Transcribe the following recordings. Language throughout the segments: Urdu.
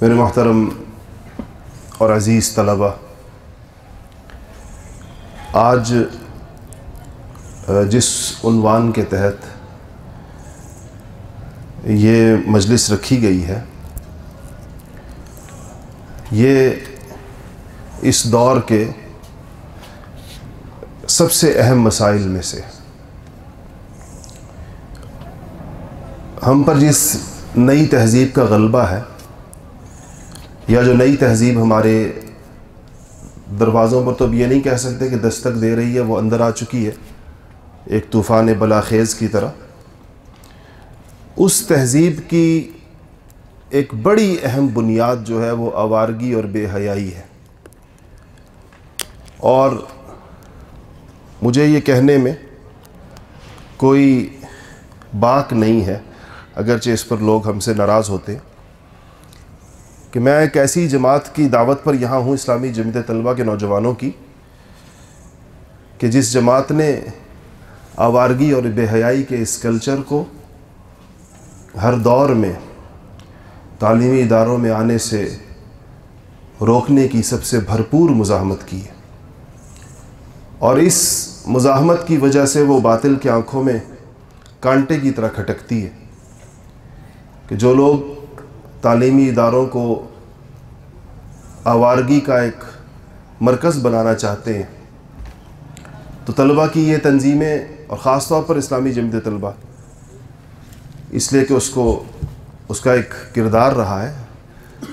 میرے محترم اور عزیز طلبہ، آج جس عنوان کے تحت یہ مجلس رکھی گئی ہے، یہ اس دور کے سب سے اہم مسائل میں سے۔ ہم پر جس نئی تہذیب کا غلبہ ہے یا جو نئی تہذیب ہمارے دروازوں پر تو اب یہ نہیں کہہ سکتے کہ دستک دے رہی ہے، وہ اندر آ چکی ہے۔ ایک طوفان بلاخیز کی طرح۔ اس تہذیب کی ایک بڑی اہم بنیاد جو ہے وہ آوارگی اور بے حیائی ہے۔ اور مجھے یہ کہنے میں کوئی باک نہیں ہے، اگرچہ اس پر لوگ ہم سے ناراض ہوتے۔ کہ میں ایک ایسی جماعت کی دعوت پر یہاں ہوں، اسلامی جمعیت طلبہ کے نوجوانوں کی، کہ جس جماعت نے آوارگی اور بے حیائی کے اس کلچر کو ہر دور میں تعلیمی اداروں میں آنے سے روکنے کی سب سے بھرپور مزاحمت کی ہے۔ اور اس مزاحمت کی وجہ سے وہ باطل کی آنکھوں میں کانٹے کی طرح کھٹکتی ہے کہ جو لوگ تعلیمی اداروں کو آوارگی کا ایک مرکز بنانا چاہتے ہیں۔ تو طلبہ کی یہ تنظیمیں اور خاص طور پر اسلامی جمعیت طلبہ، اس لیے کہ اس کو، اس کا ایک کردار رہا ہے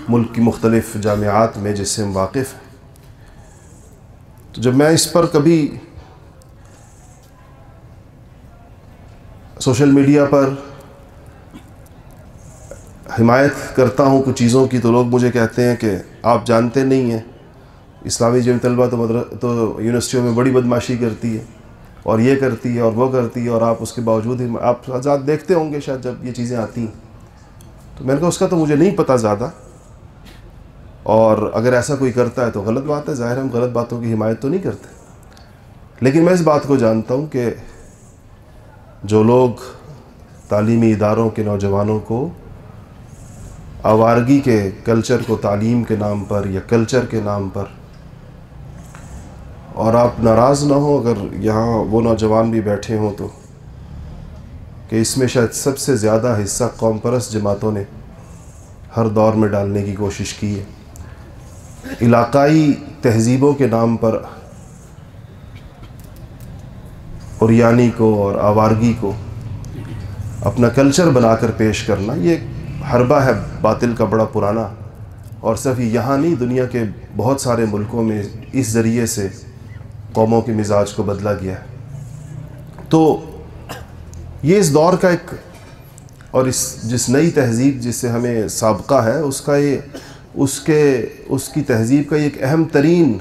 ملک کی مختلف جامعات میں جس سے ہم واقف ہیں۔ تو جب میں اس پر کبھی سوشل میڈیا پر حمایت کرتا ہوں کچھ چیزوں کی تو لوگ مجھے کہتے ہیں کہ آپ جانتے نہیں ہیں۔ اسلامی جمع طلبہ تو مدر، تو یونیورسٹیوں میں بڑی بدماشی کرتی ہے اور یہ کرتی ہے اور وہ کرتی ہے اور آپ اس کے باوجود ہی آپ آزاد دیکھتے ہوں گے شاید جب یہ چیزیں آتی ہیں۔ تو میں نے کہا اس کا تو مجھے نہیں پتہ زیادہ۔ اور اگر ایسا کوئی کرتا ہے تو غلط بات ہے، ظاہر ہم غلط باتوں کی حمایت تو نہیں کرتے۔ لیکن میں اس بات کو جانتا ہوں کہ جو لوگ تعلیمی اداروں کے نوجوانوں کو آوارگی کے کلچر کو تعلیم کے نام پر یا کلچر کے نام پر۔ اور آپ ناراض نہ ہوں اگر یہاں وہ نوجوان بھی بیٹھے ہوں تو۔ کہ اس میں شاید سب سے زیادہ حصہ قوم پرست جماعتوں نے ہر دور میں ڈالنے کی کوشش کی ہے۔ علاقائی تہذیبوں کے نام پر اوریانی کو اور آوارگی کو اپنا کلچر بنا کر پیش کرنا، یہ حربہ ہے، باطل کا بڑا پرانا۔ اور صرف یہاں نہیں، دنیا کے بہت سارے ملکوں میں اس ذریعے سے قوموں کے مزاج کو بدلا گیا ہے۔ تو یہ اس دور کا ایک، اور اس، جس نئی تہذیب جس سے ہمیں سابقہ ہے، اس کا یہ، اس کے، اس کی تہذیب کا ایک اہم ترین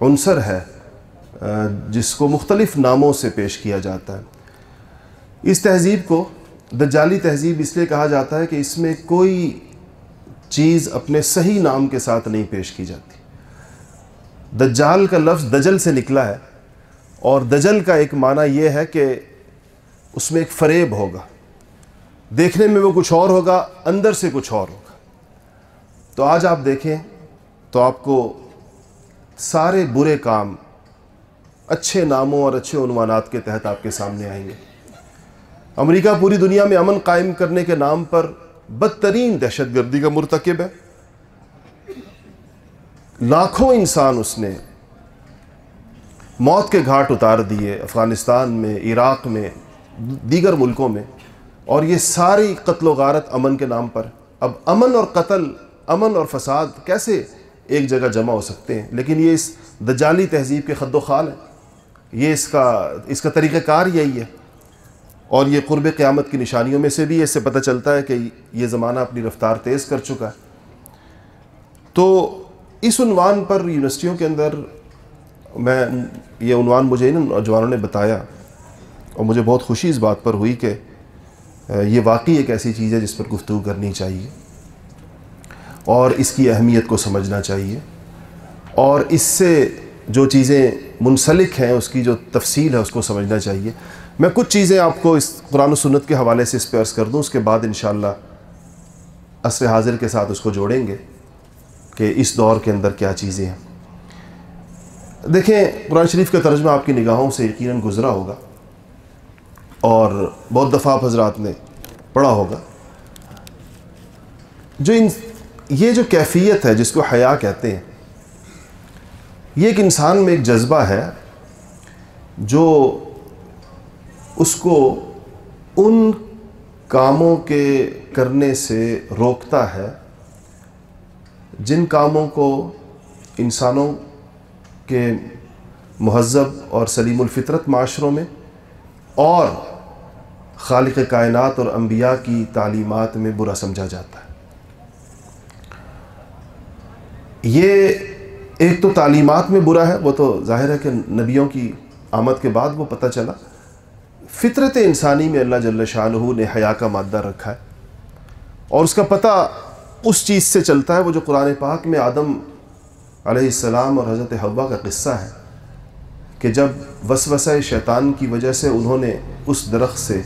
عنصر ہے جس کو مختلف ناموں سے پیش کیا جاتا ہے۔ اس تہذیب کو دجالی تہذیب اس لیے کہا جاتا ہے کہ اس میں کوئی چیز اپنے صحیح نام کے ساتھ نہیں پیش کی جاتی۔ دجال کا لفظ دجل سے نکلا ہے اور دجل کا ایک معنی یہ ہے کہ اس میں ایک فریب ہوگا۔ دیکھنے میں وہ کچھ اور ہوگا، اندر سے کچھ اور ہوگا۔ تو آج آپ دیکھیں تو آپ کو سارے برے کام اچھے ناموں اور اچھے عنوانات کے تحت آپ کے سامنے آئیں گے۔ امریکہ پوری دنیا میں امن قائم کرنے کے نام پر بدترین دہشت گردی کا مرتکب ہے۔ لاکھوں انسان اس نے موت کے گھاٹ اتار دیے افغانستان میں، عراق میں، دیگر ملکوں میں۔ اور یہ ساری قتل و غارت امن کے نام پر۔ اب امن اور قتل، امن اور فساد کیسے ایک جگہ جمع ہو سکتے ہیں؟ لیکن یہ اس دجالی تہذیب کے خد و خال ہے۔ یہ اس کا اس کا طریقہ کار یہی ہے۔ اور یہ قرب قیامت کی نشانیوں میں سے بھی اس سے پتہ چلتا ہے کہ یہ زمانہ اپنی رفتار تیز کر چکا ہے۔ تو اس عنوان پر یونیورسٹیوں کے اندر میں یہ عنوان مجھے ان نوجوانوں نے بتایا اور مجھے بہت خوشی اس بات پر ہوئی کہ یہ واقعی ایک ایسی چیز ہے جس پر گفتگو کرنی چاہیے اور اس کی اہمیت کو سمجھنا چاہیے اور اس سے جو چیزیں منسلک ہیں، اس کی جو تفصیل ہے، اس کو سمجھنا چاہیے۔ میں کچھ چیزیں آپ کو اس قرآن و سنت کے حوالے سے اس پہ عرض کر دوں، اس کے بعد انشاءاللہ عصر حاضر کے ساتھ اس کو جوڑیں گے کہ اس دور کے اندر کیا چیزیں ہیں۔ دیکھیں، قرآن شریف کا ترجمہ آپ کی نگاہوں سے یقیناً گزرا ہوگا اور بہت دفعہ آپ حضرات نے پڑھا ہوگا۔ جو ان، یہ جو کیفیت ہے جس کو حیا کہتے ہیں، یہ ایک انسان میں ایک جذبہ ہے جو اس کو ان کاموں کے کرنے سے روکتا ہے جن کاموں کو انسانوں کے مہذب اور سلیم الفطرت معاشروں میں اور خالق کائنات اور انبیاء کی تعلیمات میں برا سمجھا جاتا ہے۔ یہ ایک تو تعلیمات میں برا ہے، وہ تو ظاہر ہے کہ نبیوں کی آمد کے بعد وہ پتہ چلا۔ فطرت انسانی میں اللہ جل شاہ نے حیا کا مادہ رکھا ہے اور اس کا پتہ اس چیز سے چلتا ہے وہ جو قرآن پاک میں آدم علیہ السلام اور حضرت حوا کا قصہ ہے کہ جب وسوسہ شیطان کی وجہ سے انہوں نے اس درخت سے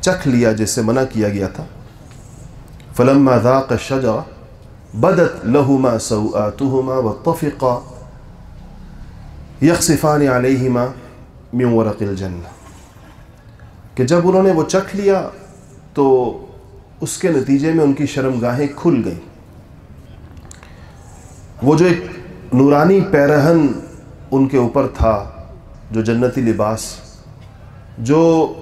چکھ لیا جس سے منع کیا گیا تھا فلم ذاق الشجرہ بدت لہما سوآتهما واتفقا یخصفان علیہما من ورق الجنہ۔ کہ جب انہوں نے وہ چکھ لیا تو اس کے نتیجے میں ان کی شرمگاہیں کھل گئیں۔ وہ جو ایک نورانی پیرہن ان کے اوپر تھا، جو جنتی لباس، جو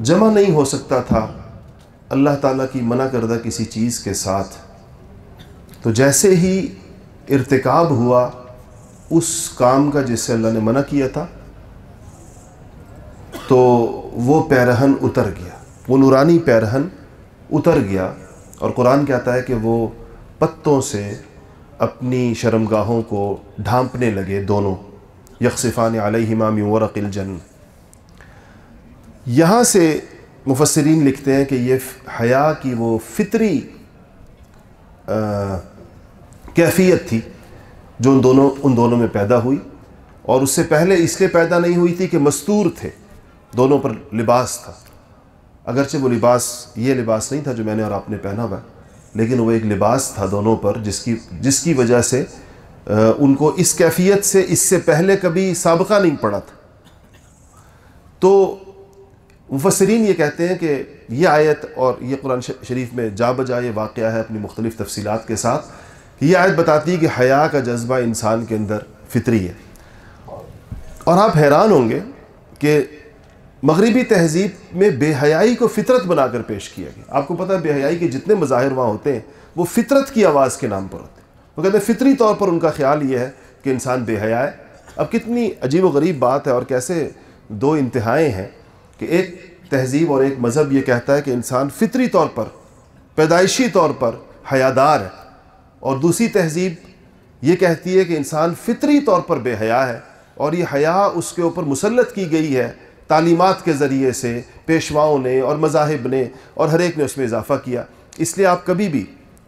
جمع نہیں ہو سکتا تھا، اللہ تعالیٰ کی منع کردہ کسی چیز کے ساتھ۔ تو جیسے ہی ارتکاب ہوا، اس کام کا جس سے اللہ نے منع کیا تھا تو وہ پیرہن اتر گیا۔ وہ نورانی پیرہن اتر گیا اور قرآن کہتا ہے کہ وہ پتوں سے اپنی شرمگاہوں کو ڈھانپنے لگے دونوں۔ یکصفان علیہ من ورق الجن۔ یہاں سے مفسرین لکھتے ہیں کہ یہ حیا کی وہ فطری کیفیت تھی جو ان دونوں ان دونوں میں پیدا ہوئی۔ اور اس سے پہلے اس لیے پیدا نہیں ہوئی تھی کہ مستور تھے۔ دونوں پر لباس تھا۔ اگرچہ وہ لباس، یہ لباس نہیں تھا جو میں نے اور آپ نے پہنا ہوا لیکن وہ ایک لباس تھا دونوں پر، جس کی جس کی وجہ سے ان کو اس کیفیت سے، اس سے پہلے کبھی سابقہ نہیں پڑا تھا۔ تو مفسرین یہ کہتے ہیں کہ یہ آیت اور یہ قرآن شریف میں جا بجا یہ واقعہ ہے اپنی مختلف تفصیلات کے ساتھ۔ یہ آیت بتاتی ہے کہ حیا کا جذبہ انسان کے اندر فطری ہے۔ اور آپ حیران ہوں گے کہ مغربی تہذیب میں بے حیائی کو فطرت بنا کر پیش کیا گیا۔ آپ کو پتہ ہے بے حیائی کے جتنے مظاہر وہاں ہوتے ہیں، وہ فطرت کی آواز کے نام پر ہوتے ہیں۔ وہ کہتے ہیں، فطری طور پر ان کا خیال یہ ہے کہ انسان بے حیا ہے۔ اب کتنی عجیب و غریب بات ہے اور کیسے دو انتہائیں ہیں کہ ایک تہذیب اور ایک مذہب یہ کہتا ہے کہ انسان فطری طور پر، پیدائشی طور پر حیادار ہے۔ اور دوسری تہذیب یہ کہتی ہے کہ انسان فطری طور پر بے حیا ہے اور یہ حیا اس کے اوپر مسلط کی گئی ہے تعلیمات کے ذریعے سے پیشواؤں نے اور مذاہب نے اور ہر ایک نے اس میں اضافہ کیا۔ اس لیے آپ کبھی بھی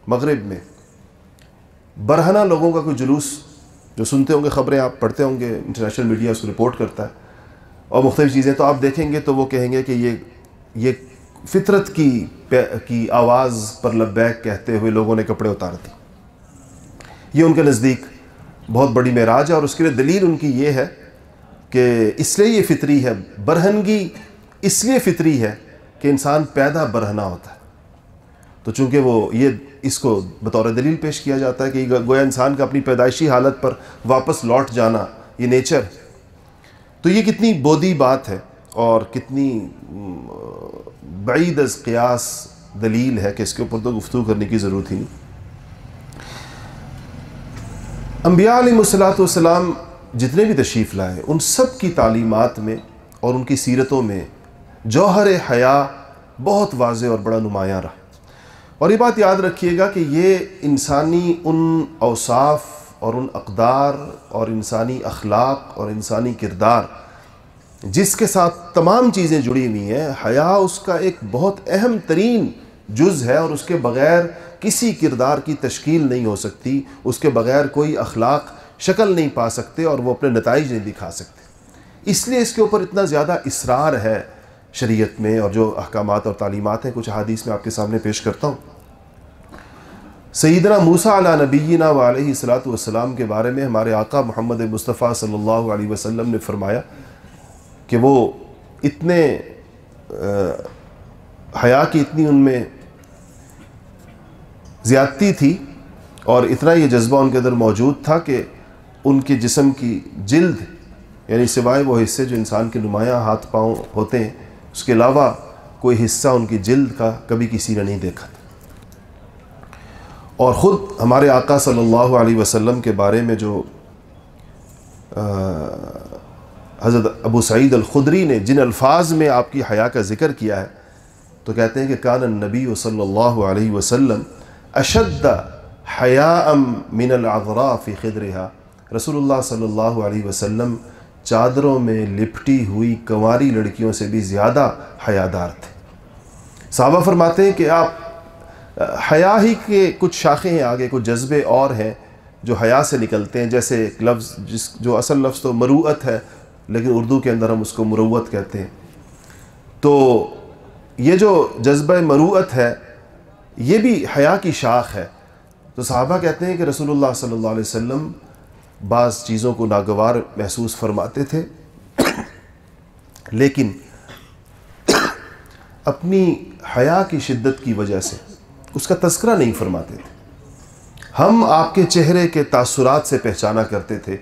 مغرب میں برہنہ لوگوں کا کوئی جلوس جو سنتے ہوں گے خبریں، آپ پڑھتے ہوں گے، انٹرنیشنل میڈیا اس کو رپورٹ کرتا ہے اور مختلف چیزیں، تو آپ دیکھیں گے تو وہ کہیں گے کہ یہ یہ فطرت کی کی آواز پر لبیک کہتے ہوئے لوگوں نے کپڑے اتار دی یہ ان کے نزدیک بہت بڑی معراج ہے اور اس کے لیے دلیل ان کی یہ ہے کہ اس لیے یہ فطری ہے، برہنگی اس لیے فطری ہے کہ انسان پیدا برہنا ہوتا ہے۔ تو چونکہ وہ یہ اس کو بطور دلیل پیش کیا جاتا ہے کہ گویا انسان کا اپنی پیدائشی حالت پر واپس لوٹ جانا یہ نیچر تو یہ کتنی بودی بات ہے اور کتنی بعید از قیاس دلیل ہے کہ اس کے اوپر تو گفتگو کرنے کی ضرورت ہی نہیں۔ انبیاء علیہ الصلاۃ والسلام جتنے بھی تشریف لائے، ان سب کی تعلیمات میں اور ان کی سیرتوں میں جوہر حیا بہت واضح اور بڑا نمایاں رہا۔ اور یہ بات یاد رکھیے گا کہ یہ انسانی ان اوصاف اور ان اقدار اور انسانی اخلاق اور انسانی کردار جس کے ساتھ تمام چیزیں جڑی ہوئی ہیں، حیا اس کا ایک بہت اہم ترین جز ہے اور اس کے بغیر کسی کردار کی تشکیل نہیں ہو سکتی، اس کے بغیر کوئی اخلاق شکل نہیں پا سکتے اور وہ اپنے نتائج نہیں دکھا سکتے۔ اس لیے اس کے اوپر اتنا زیادہ اصرار ہے شریعت میں اور جو احکامات اور تعلیمات ہیں، کچھ حادیث میں آپ کے سامنے پیش کرتا ہوں۔ سیدنا موسیٰ علیہ نبینا و علیہ صلاۃ والسلام کے بارے میں ہمارے آقا محمد مصطفیٰ صلی اللہ علیہ وسلم نے فرمایا کہ وہ اتنے حیا کی اتنی ان میں زیادتی تھی اور اتنا یہ جذبہ ان کے اندر موجود تھا کہ ان کے جسم کی جلد یعنی سوائے وہ حصے جو انسان کے نمایاں ہاتھ پاؤں ہوتے ہیں، اس کے علاوہ کوئی حصہ ان کی جلد کا کبھی کسی نے نہیں دیکھا تھا۔ اور خود ہمارے آقا صلی اللہ علیہ وسلم کے بارے میں جو حضرت ابو سعید الخدری نے جن الفاظ میں آپ کی حیا کا ذکر کیا ہے، تو کہتے ہیں کہ کان النبی صلی اللہ علیہ وسلم اشد حیا ام من العذراء فی خدرها رسول اللہ صلی اللہ علیہ وسلم چادروں میں لپٹی ہوئی کنواری لڑکیوں سے بھی زیادہ حیادار تھے۔ صحابہ فرماتے ہیں کہ آپ، حیا ہی کے کچھ شاخیں ہیں، آگے کچھ جذبے اور ہیں جو حیا سے نکلتے ہیں، جیسے ایک لفظ جس، جو اصل لفظ تو مروعت ہے، لیکن اردو کے اندر ہم اس کو مروت کہتے ہیں۔ تو یہ جو جذبہ مروعت ہے، یہ بھی حیا کی شاخ ہے۔ تو صحابہ کہتے ہیں کہ رسول اللہ صلی اللہ علیہ وسلم بعض چیزوں کو ناگوار محسوس فرماتے تھے۔ لیکن اپنی حیا کی شدت کی وجہ سے اس کا تذکرہ نہیں فرماتے تھے۔ ہم آپ کے چہرے کے تاثرات سے پہچانا کرتے تھے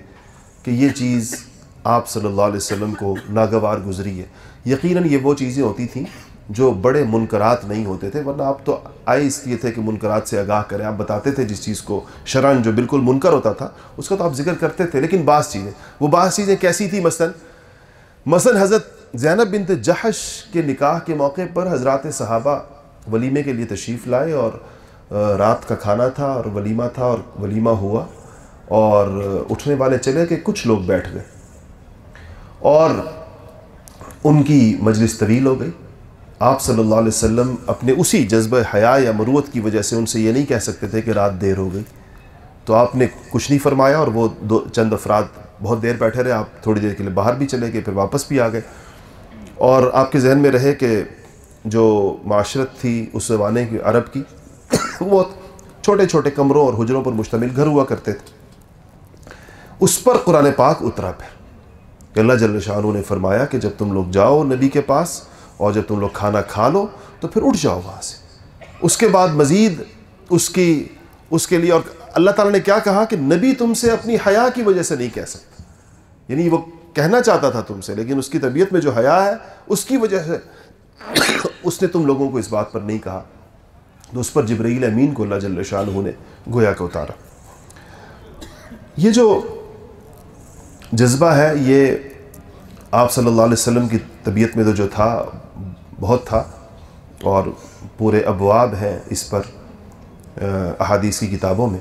کہ یہ چیز آپ صلی اللہ علیہ وسلم کو ناگوار گزری ہے۔ یقیناً یہ وہ چیزیں ہوتی تھیں جو بڑے منکرات نہیں ہوتے تھے، ورنہ آپ تو آئے اس لیے تھے کہ منکرات سے آگاہ کریں۔ آپ بتاتے تھے جس چیز کو شرن جو بالکل منکر ہوتا تھا، اس کا تو آپ ذکر کرتے تھے۔ لیکن بعض چیزیں، وہ بعض چیزیں کیسی تھیں؟ مثلا مثلا حضرت زینب بنت جہش کے نکاح کے موقع پر حضرات صحابہ ولیمے کے لیے تشریف لائے اور رات کا کھانا تھا اور ولیمہ تھا اور ولیمہ ہوا اور اٹھنے والے چلے کہ کچھ لوگ بیٹھ گئے اور ان کی مجلس طویل ہو گئی۔ آپ صلی اللہ علیہ وسلم اپنے اسی جذبہ حیا یا مروت کی وجہ سے ان سے یہ نہیں کہہ سکتے تھے کہ رات دیر ہو گئی۔ تو آپ نے کچھ نہیں فرمایا اور وہ دو چند افراد بہت دیر بیٹھے رہے، آپ تھوڑی دیر کے لیے باہر بھی چلے گئے، پھر واپس بھی آ گئے۔ اور آپ کے ذہن میں رہے کہ جو معاشرت تھی اس زمانے کی عرب کی، وہ چھوٹے چھوٹے کمروں اور حجروں پر مشتمل گھر ہوا کرتے تھے۔ اس پر قرآن پاک اترا پھر۔ اللہ جل شاہ نے فرمایا کہ جب تم لوگ جاؤ نبی کے پاس اور جب تم لوگ کھانا کھا لو تو پھر اٹھ جاؤ وہاں سے۔ اس کے بعد مزید اس کی اس کے لیے اور اللہ تعالیٰ نے کیا کہا کہ نبی تم سے اپنی حیا کی وجہ سے نہیں کہہ سکتا۔ یعنی وہ کہنا چاہتا تھا تم سے، لیکن اس کی طبیعت میں جو حیا ہے، اس کی وجہ سے اس نے تم لوگوں کو اس بات پر نہیں کہا۔ تو اس پر جبرائیل امین کو اللہ جل شاہ نے گویا کا اتارا۔ یہ جو جذبہ ہے، یہ آپ صلی اللہ علیہ وسلم کی طبیعت میں تو جو تھا، بہت تھا اور پورے ابواب ہیں اس پر احادیث کی کتابوں میں۔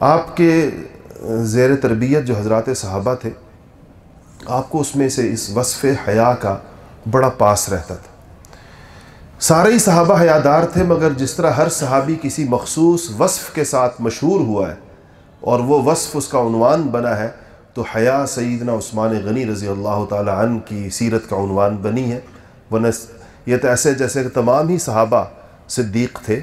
آپ کے زیر تربیت جو حضرات صحابہ تھے، آپ کو اس میں سے اس وصف حیا کا بڑا پاس رہتا تھا۔ سارے ہی صحابہ حیادار تھے، مگر جس طرح ہر صحابی کسی مخصوص وصف کے ساتھ مشہور ہوا ہے اور وہ وصف اس کا عنوان بنا ہے تو حیا سیدنا عثمان غنی رضی اللہ تعالی عنہ کی سیرت کا عنوان بنی ہے۔ ورنہ یہ تو ایسے جیسے کہ تمام ہی صحابہ صدیق تھے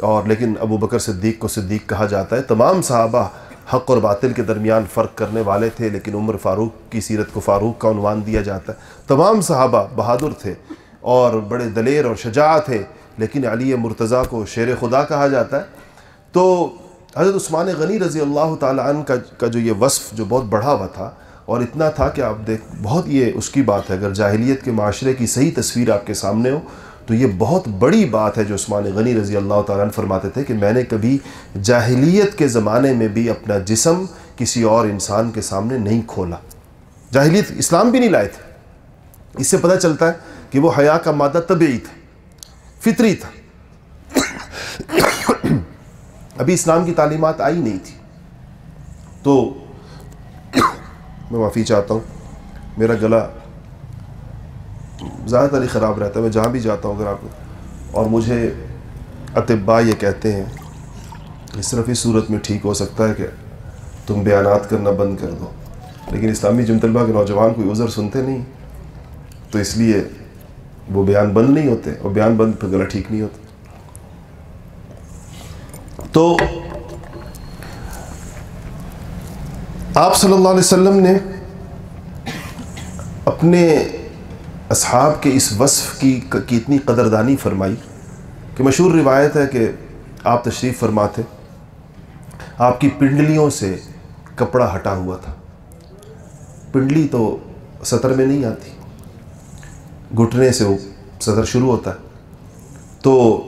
اور لیکن ابو بکر صدیق کو صدیق کہا جاتا ہے۔ تمام صحابہ حق اور باطل کے درمیان فرق کرنے والے تھے، لیکن عمر فاروق کی سیرت کو فاروق کا عنوان دیا جاتا ہے۔ تمام صحابہ بہادر تھے اور بڑے دلیر اور شجاع تھے، لیکن علی مرتضیٰ کو شیر خدا کہا جاتا ہے۔ تو حضرت عثمان غنی رضی اللہ تعالیٰ عنہ کا کا جو یہ وصف جو بہت بڑھا ہوا تھا اور اتنا تھا کہ آپ دیکھ بہت یہ اس کی بات ہے، اگر جاہلیت کے معاشرے کی صحیح تصویر آپ کے سامنے ہو تو یہ بہت بڑی بات ہے جو عثمان غنی رضی اللہ تعالیٰ عنہ فرماتے تھے کہ میں نے کبھی جاہلیت کے زمانے میں بھی اپنا جسم کسی اور انسان کے سامنے نہیں کھولا۔ جاہلیت اسلام بھی نہیں لائے تھے۔ اس سے پتہ چلتا ہے کہ وہ حیا کا مادہ طبعی تھا، فطری تھا۔ ابھی اسلام کی تعلیمات آئی نہیں تھی۔ تو میں معافی چاہتا ہوں۔ میرا گلا زیادہ تر ہی خراب رہتا ہے۔ میں جہاں بھی جاتا ہوں اگر آپ اور مجھے اطباء یہ کہتے ہیں کہ صرف اس صورت میں ٹھیک ہو سکتا ہے کہ تم بیانات کرنا بند کر دو۔ لیکن اسلامی جم طلبہ کے نوجوان کوئی عذر سنتے نہیں۔ تو اس لیے وہ بیان بند نہیں ہوتے اور بیان بند پھر گلا ٹھیک نہیں ہوتا۔ تو آپ صلی اللہ علیہ وسلم نے اپنے اصحاب کے اس وصف کی کی اتنی قدردانی فرمائی کہ مشہور روایت ہے کہ آپ تشریف فرما تھے آپ کی پنڈلیوں سے کپڑا ہٹا ہوا تھا۔ پنڈلی تو سطر میں نہیں آتی، گھٹنے سے وہ سطر شروع ہوتا ہے۔ تو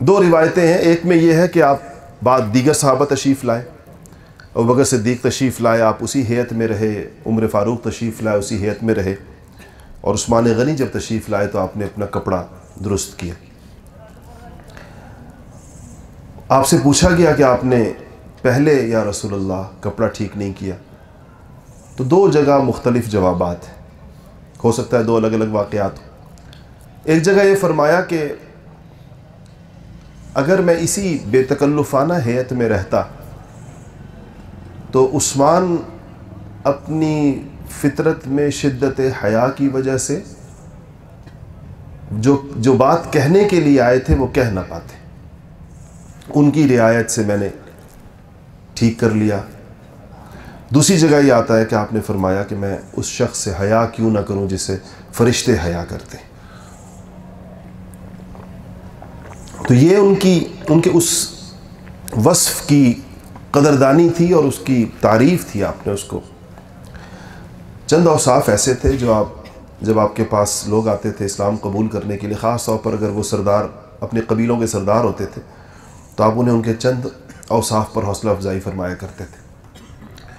دو روایتیں ہیں۔ ایک میں یہ ہے کہ آپ بعد دیگر صحابہ تشریف لائے اور بغیر صدیق تشریف لائے، آپ اسی حیت میں رہے۔ عمر فاروق تشریف لائے، اسی حیت میں رہے۔ اور عثمان غنی جب تشریف لائے تو آپ نے اپنا کپڑا درست کیا۔ آپ سے پوچھا گیا کہ آپ نے پہلے یا رسول اللہ کپڑا ٹھیک نہیں کیا۔ تو دو جگہ مختلف جوابات ہیں۔ ہو سکتا ہے دو الگ الگ واقعات ہوں۔ ایک جگہ یہ فرمایا کہ اگر میں اسی بے تکلفانہ حیت میں رہتا تو عثمان اپنی فطرت میں شدت حیا کی وجہ سے جو جو بات کہنے کے لیے آئے تھے وہ کہہ نہ پاتے۔ ان کی رعایت سے میں نے ٹھیک کر لیا۔ دوسری جگہ یہ آتا ہے کہ آپ نے فرمایا کہ میں اس شخص سے حیا کیوں نہ کروں جسے فرشتے حیا کرتے۔ تو یہ ان کی ان کے اس وصف کی قدردانی تھی اور اس کی تعریف تھی آپ نے اس کو۔ چند اوصاف ایسے تھے جو آپ جب آپ کے پاس لوگ آتے تھے اسلام قبول کرنے کے لیے، خاص طور پر اگر وہ سردار اپنے قبیلوں کے سردار ہوتے تھے، تو آپ انہیں ان کے چند اوصاف پر حوصلہ افزائی فرمایا کرتے تھے۔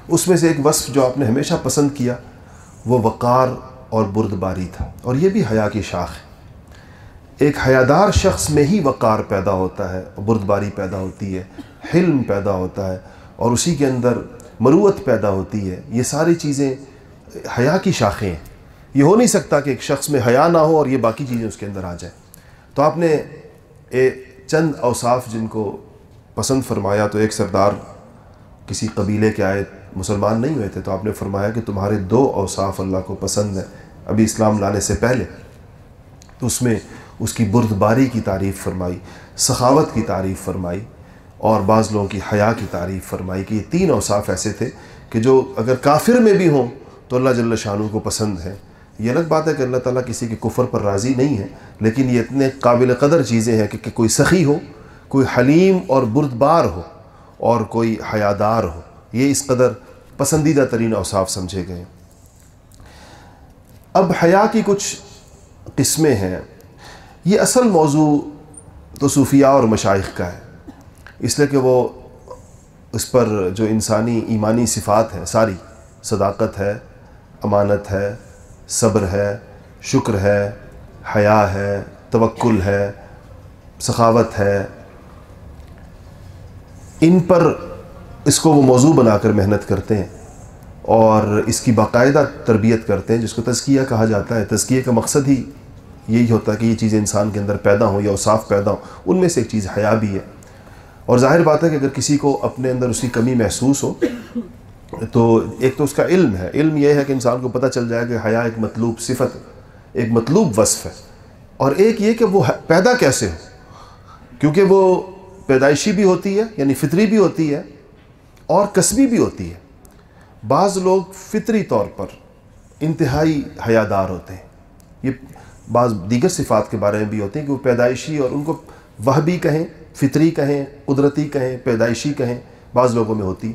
اس میں سے ایک وصف جو آپ نے ہمیشہ پسند کیا، وہ وقار اور بردباری تھا۔ اور یہ بھی حیا کی شاخ ہے۔ ایک حیادار شخص میں ہی وقار پیدا ہوتا ہے، بردباری پیدا ہوتی ہے، حلم پیدا ہوتا ہے اور اسی کے اندر مروت پیدا ہوتی ہے۔ یہ ساری چیزیں حیا کی شاخیں ہیں۔ یہ ہو نہیں سکتا کہ ایک شخص میں حیا نہ ہو اور یہ باقی چیزیں اس کے اندر آ جائیں۔ تو آپ نے چند اوصاف جن کو پسند فرمایا، تو ایک سردار کسی قبیلے کے آئے مسلمان نہیں ہوئے تھے، تو آپ نے فرمایا کہ تمہارے دو اوصاف اللہ کو پسند ہیں۔ ابھی اسلام لانے سے پہلے تو اس میں اس کی بردباری کی تعریف فرمائی، سخاوت کی تعریف فرمائی اور بعض لوگوں کی حیا کی تعریف فرمائی کہ یہ تین اوصاف ایسے تھے کہ جو اگر کافر میں بھی ہوں تو اللہ جل شانو کو پسند ہے یہ الگ بات ہے کہ اللہ تعالیٰ کسی کے کفر پر راضی نہیں ہے، لیکن یہ اتنے قابل قدر چیزیں ہیں کہ کوئی سخی ہو، کوئی حلیم اور بردبار ہو اور کوئی حیادار ہو۔ یہ اس قدر پسندیدہ ترین اوصاف سمجھے گئے۔ اب حیا کی کچھ قسمیں ہیں۔ یہ اصل موضوع تو صوفیہ اور مشائق کا ہے۔ اس لیے کہ وہ اس پر جو انسانی ایمانی صفات ہیں، ساری صداقت ہے، امانت ہے، صبر ہے، شکر ہے، حیا ہے، توکل ہے، سخاوت ہے۔ ان پر اس کو وہ موضوع بنا کر محنت کرتے ہیں اور اس کی باقاعدہ تربیت کرتے ہیں، جس کو تزکیہ کہا جاتا ہے۔ تزکیہ کا مقصد ہی یہی ہوتا ہے کہ یہ چیزیں انسان کے اندر پیدا ہوں یا صاف پیدا ہوں، ان میں سے ایک چیز حیا بھی ہے۔ اور ظاہر بات ہے کہ اگر کسی کو اپنے اندر اس کی کمی محسوس ہو، تو ایک تو اس کا علم ہے۔ علم یہ ہے کہ انسان کو پتہ چل جائے کہ حیا ایک مطلوب صفت ایک مطلوب وصف ہے۔ اور ایک یہ کہ وہ پیدا کیسے ہو۔ کیونکہ وہ پیدائشی بھی ہوتی ہے یعنی فطری بھی ہوتی ہے اور کسبی بھی ہوتی ہے۔ بعض لوگ فطری طور پر انتہائی حیادار ہوتے ہیں۔ یہ بعض دیگر صفات کے بارے میں بھی ہوتے ہیں کہ وہ پیدائشی اور ان کو وہ بھی کہیں، فطری کہیں، قدرتی کہیں، پیدائشی کہیں بعض لوگوں میں ہوتی۔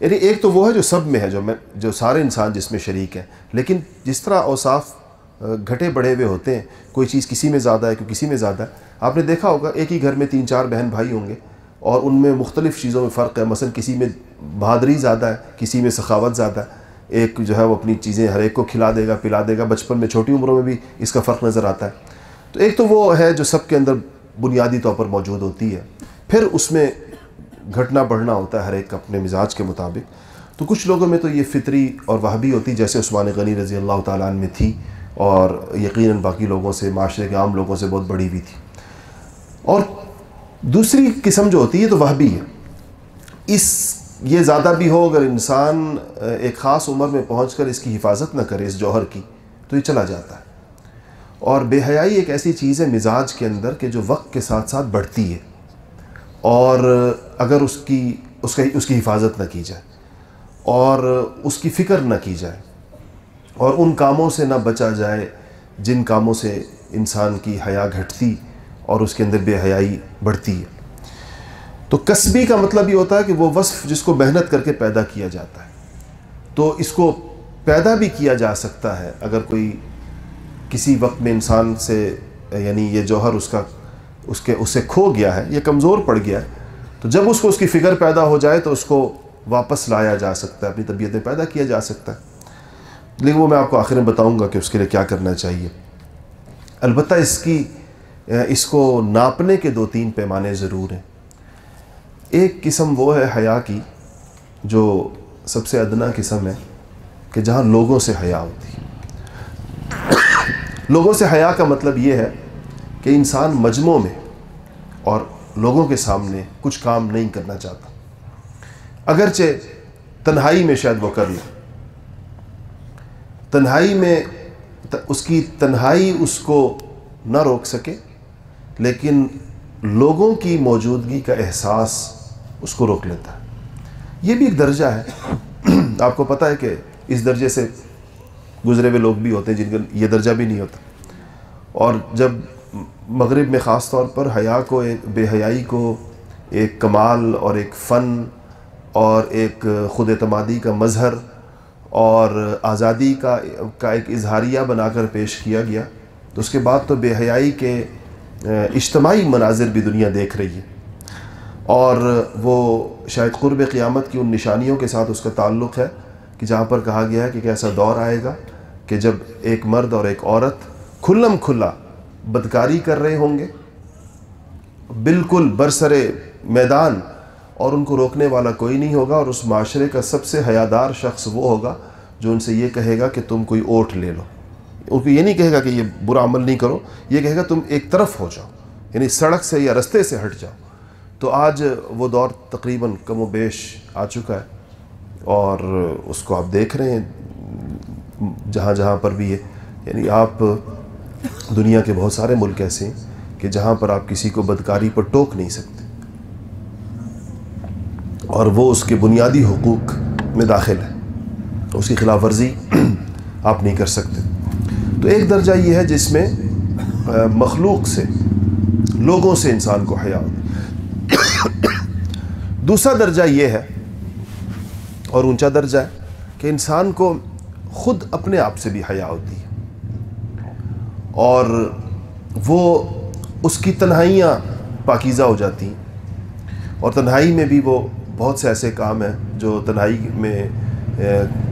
یعنی ایک تو وہ ہے جو سب میں ہے، جو میں، جو سارے انسان جس میں شریک ہیں۔ لیکن جس طرح اوصاف گھٹے بڑھے ہوئے ہوتے ہیں، کوئی چیز کسی میں زیادہ ہے، کوئی کسی میں زیادہ ہے، آپ نے دیکھا ہوگا ایک ہی گھر میں تین چار بہن بھائی ہوں گے اور ان میں مختلف چیزوں میں فرق ہے۔ مثلا کسی میں بہادری زیادہ ہے، کسی میں سخاوت زیادہ ہے۔ ایک جو ہے وہ اپنی چیزیں ہر ایک کو کھلا دے گا، پلا دے گا۔ بچپن میں چھوٹی عمروں میں بھی اس کا فرق نظر آتا ہے۔ تو ایک تو وہ ہے جو سب کے اندر بنیادی طور پر موجود ہوتی ہے۔ پھر اس میں گھٹنا بڑھنا ہوتا ہے ہر ایک اپنے مزاج کے مطابق۔ تو کچھ لوگوں میں تو یہ فطری اور وہبی ہوتی، جیسے عثمان غنی رضی اللہ تعالیٰ عنہ میں تھی اور یقیناً باقی لوگوں سے، معاشرے کے عام لوگوں سے بہت بڑی بھی تھی۔ اور دوسری قسم جو ہوتی ہے تو وہ بھی ہے۔ اس یہ زیادہ بھی ہو اگر انسان ایک خاص عمر میں پہنچ کر اس کی حفاظت نہ کرے، اس جوہر کی، تو یہ چلا جاتا ہے۔ اور بے حیائی ایک ایسی چیز ہے مزاج کے اندر کہ جو وقت کے ساتھ ساتھ بڑھتی ہے۔ اور اگر اس کی، اس کا اس کی حفاظت نہ کی جائے، اور اس کی فکر نہ کی جائے، اور ان کاموں سے نہ بچا جائے جن کاموں سے انسان کی حیا گھٹتی اور اس کے اندر بے حیائی بڑھتی ہے۔ تو کسبی کا مطلب یہ ہوتا ہے کہ وہ وصف جس کو محنت کر کے پیدا کیا جاتا ہے۔ تو اس کو پیدا بھی کیا جا سکتا ہے اگر کوئی کسی وقت میں انسان سے یعنی یہ جوہر اس کا، اس کے اس سے کھو گیا ہے، یہ کمزور پڑ گیا ہے، تو جب اس کو اس کی فکر پیدا ہو جائے تو اس کو واپس لایا جا سکتا ہے، اپنی طبیعت میں پیدا کیا جا سکتا ہے۔ لیکن وہ میں آپ کو آخر میں بتاؤں گا کہ اس کے لیے کیا کرنا چاہیے۔ البتہ اس کی، اس کو ناپنے کے دو تین پیمانے ضرور ہیں۔ ایک قسم وہ ہے حیا کی جو سب سے ادنا قسم ہے کہ جہاں لوگوں سے حیا ہوتی ہے۔ لوگوں سے حیا کا مطلب یہ ہے کہ انسان مجموع میں اور لوگوں کے سامنے کچھ کام نہیں کرنا چاہتا۔ اگرچہ تنہائی میں شاید وہ کر لے۔ تنہائی میں اس کی تنہائی اس کو نہ روک سکے، لیکن لوگوں کی موجودگی کا احساس اس کو روک لیتا ہے۔ یہ بھی ایک درجہ ہے۔ آپ کو پتہ ہے کہ اس درجے سے گزرے ہوئے لوگ بھی ہوتے ہیں جن کا یہ درجہ بھی نہیں ہوتا۔ اور جب مغرب میں خاص طور پر حیا کو، ایک بے حیائی کو، ایک کمال اور ایک فن اور ایک خود اعتمادی کا مظہر اور آزادی کا کا ایک اظہاریہ بنا کر پیش کیا گیا، تو اس کے بعد تو بے حیائی کے اجتماعی مناظر بھی دنیا دیکھ رہی ہے۔ اور وہ شاید قرب قیامت کی ان نشانیوں کے ساتھ اس کا تعلق ہے کہ جہاں پر کہا گیا ہے کہ ایسا دور آئے گا کہ جب ایک مرد اور ایک عورت کھلم کھلا بدکاری کر رہے ہوں گے، بالکل برسر میدان اور ان کو روکنے والا کوئی نہیں ہوگا اور اس معاشرے کا سب سے حیادار شخص وہ ہوگا جو ان سے یہ کہے گا کہ تم کوئی اوٹ لے لو۔ ان کو یہ نہیں کہے گا کہ یہ برا عمل نہیں کرو، یہ کہے گا تم ایک طرف ہو جاؤ یعنی سڑک سے یا رستے سے ہٹ جاؤ۔ تو آج وہ دور تقریباً کم و بیش آ چکا ہے اور اس کو آپ دیکھ رہے ہیں جہاں جہاں پر بھی ہے یعنی آپ دنیا کے بہت سارے ملک ایسے ہیں کہ جہاں پر آپ کسی کو بدکاری پر ٹوک نہیں سکتے۔ اور وہ اس کے بنیادی حقوق میں داخل ہے۔ اس کی خلاف ورزی آپ نہیں کر سکتے۔ تو ایک درجہ یہ ہے جس میں مخلوق سے، لوگوں سے انسان کو حیا ہوتی دوسرا درجہ یہ ہے اور اونچا درجہ ہے کہ انسان کو خود اپنے آپ سے بھی حیا ہوتی ہے اور وہ اس کی تنہائیاں پاکیزہ ہو جاتی ہیں اور تنہائی میں بھی وہ بہت سے ایسے کام ہیں جو تنہائی میں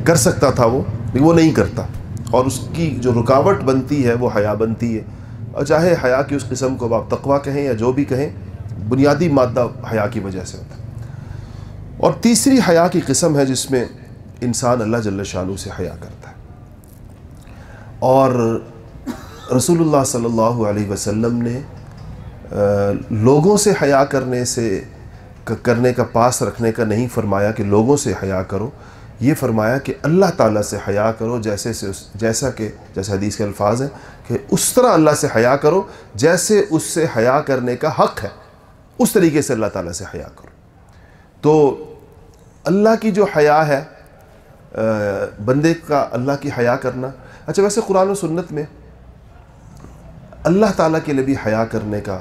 کر سکتا تھا وہ، لیکن وہ نہیں کرتا اور اس کی جو رکاوٹ بنتی ہے وہ حیا بنتی ہے اور چاہے حیا کی اس قسم کو آپ تقوا کہیں یا جو بھی کہیں، بنیادی مادہ حیا کی وجہ سے ہوتا ہے۔ اور تیسری حیا کی قسم ہے جس میں انسان اللہ جل شاہ سے حیا کرتا ہے۔ اور رسول اللہ صلی اللہ علیہ وسلم نے لوگوں سے حیا کرنے سے کرنے کا پاس رکھنے کا نہیں فرمایا کہ لوگوں سے حیا کرو، یہ فرمایا کہ اللہ تعالیٰ سے حیا کرو، جیسے سے جیسا کہ، جیسے حدیث کے الفاظ ہیں کہ اس طرح اللہ سے حیا کرو جیسے اس سے حیا کرنے کا حق ہے۔ اس طریقے سے اللہ تعالیٰ سے حیا کرو۔ تو اللہ کی جو حیا ہے بندے کا اللہ کی حیا کرنا۔ اچھا ویسے قرآن و سنت میں اللہ تعالیٰ کے لیے بھی حیا کرنے کا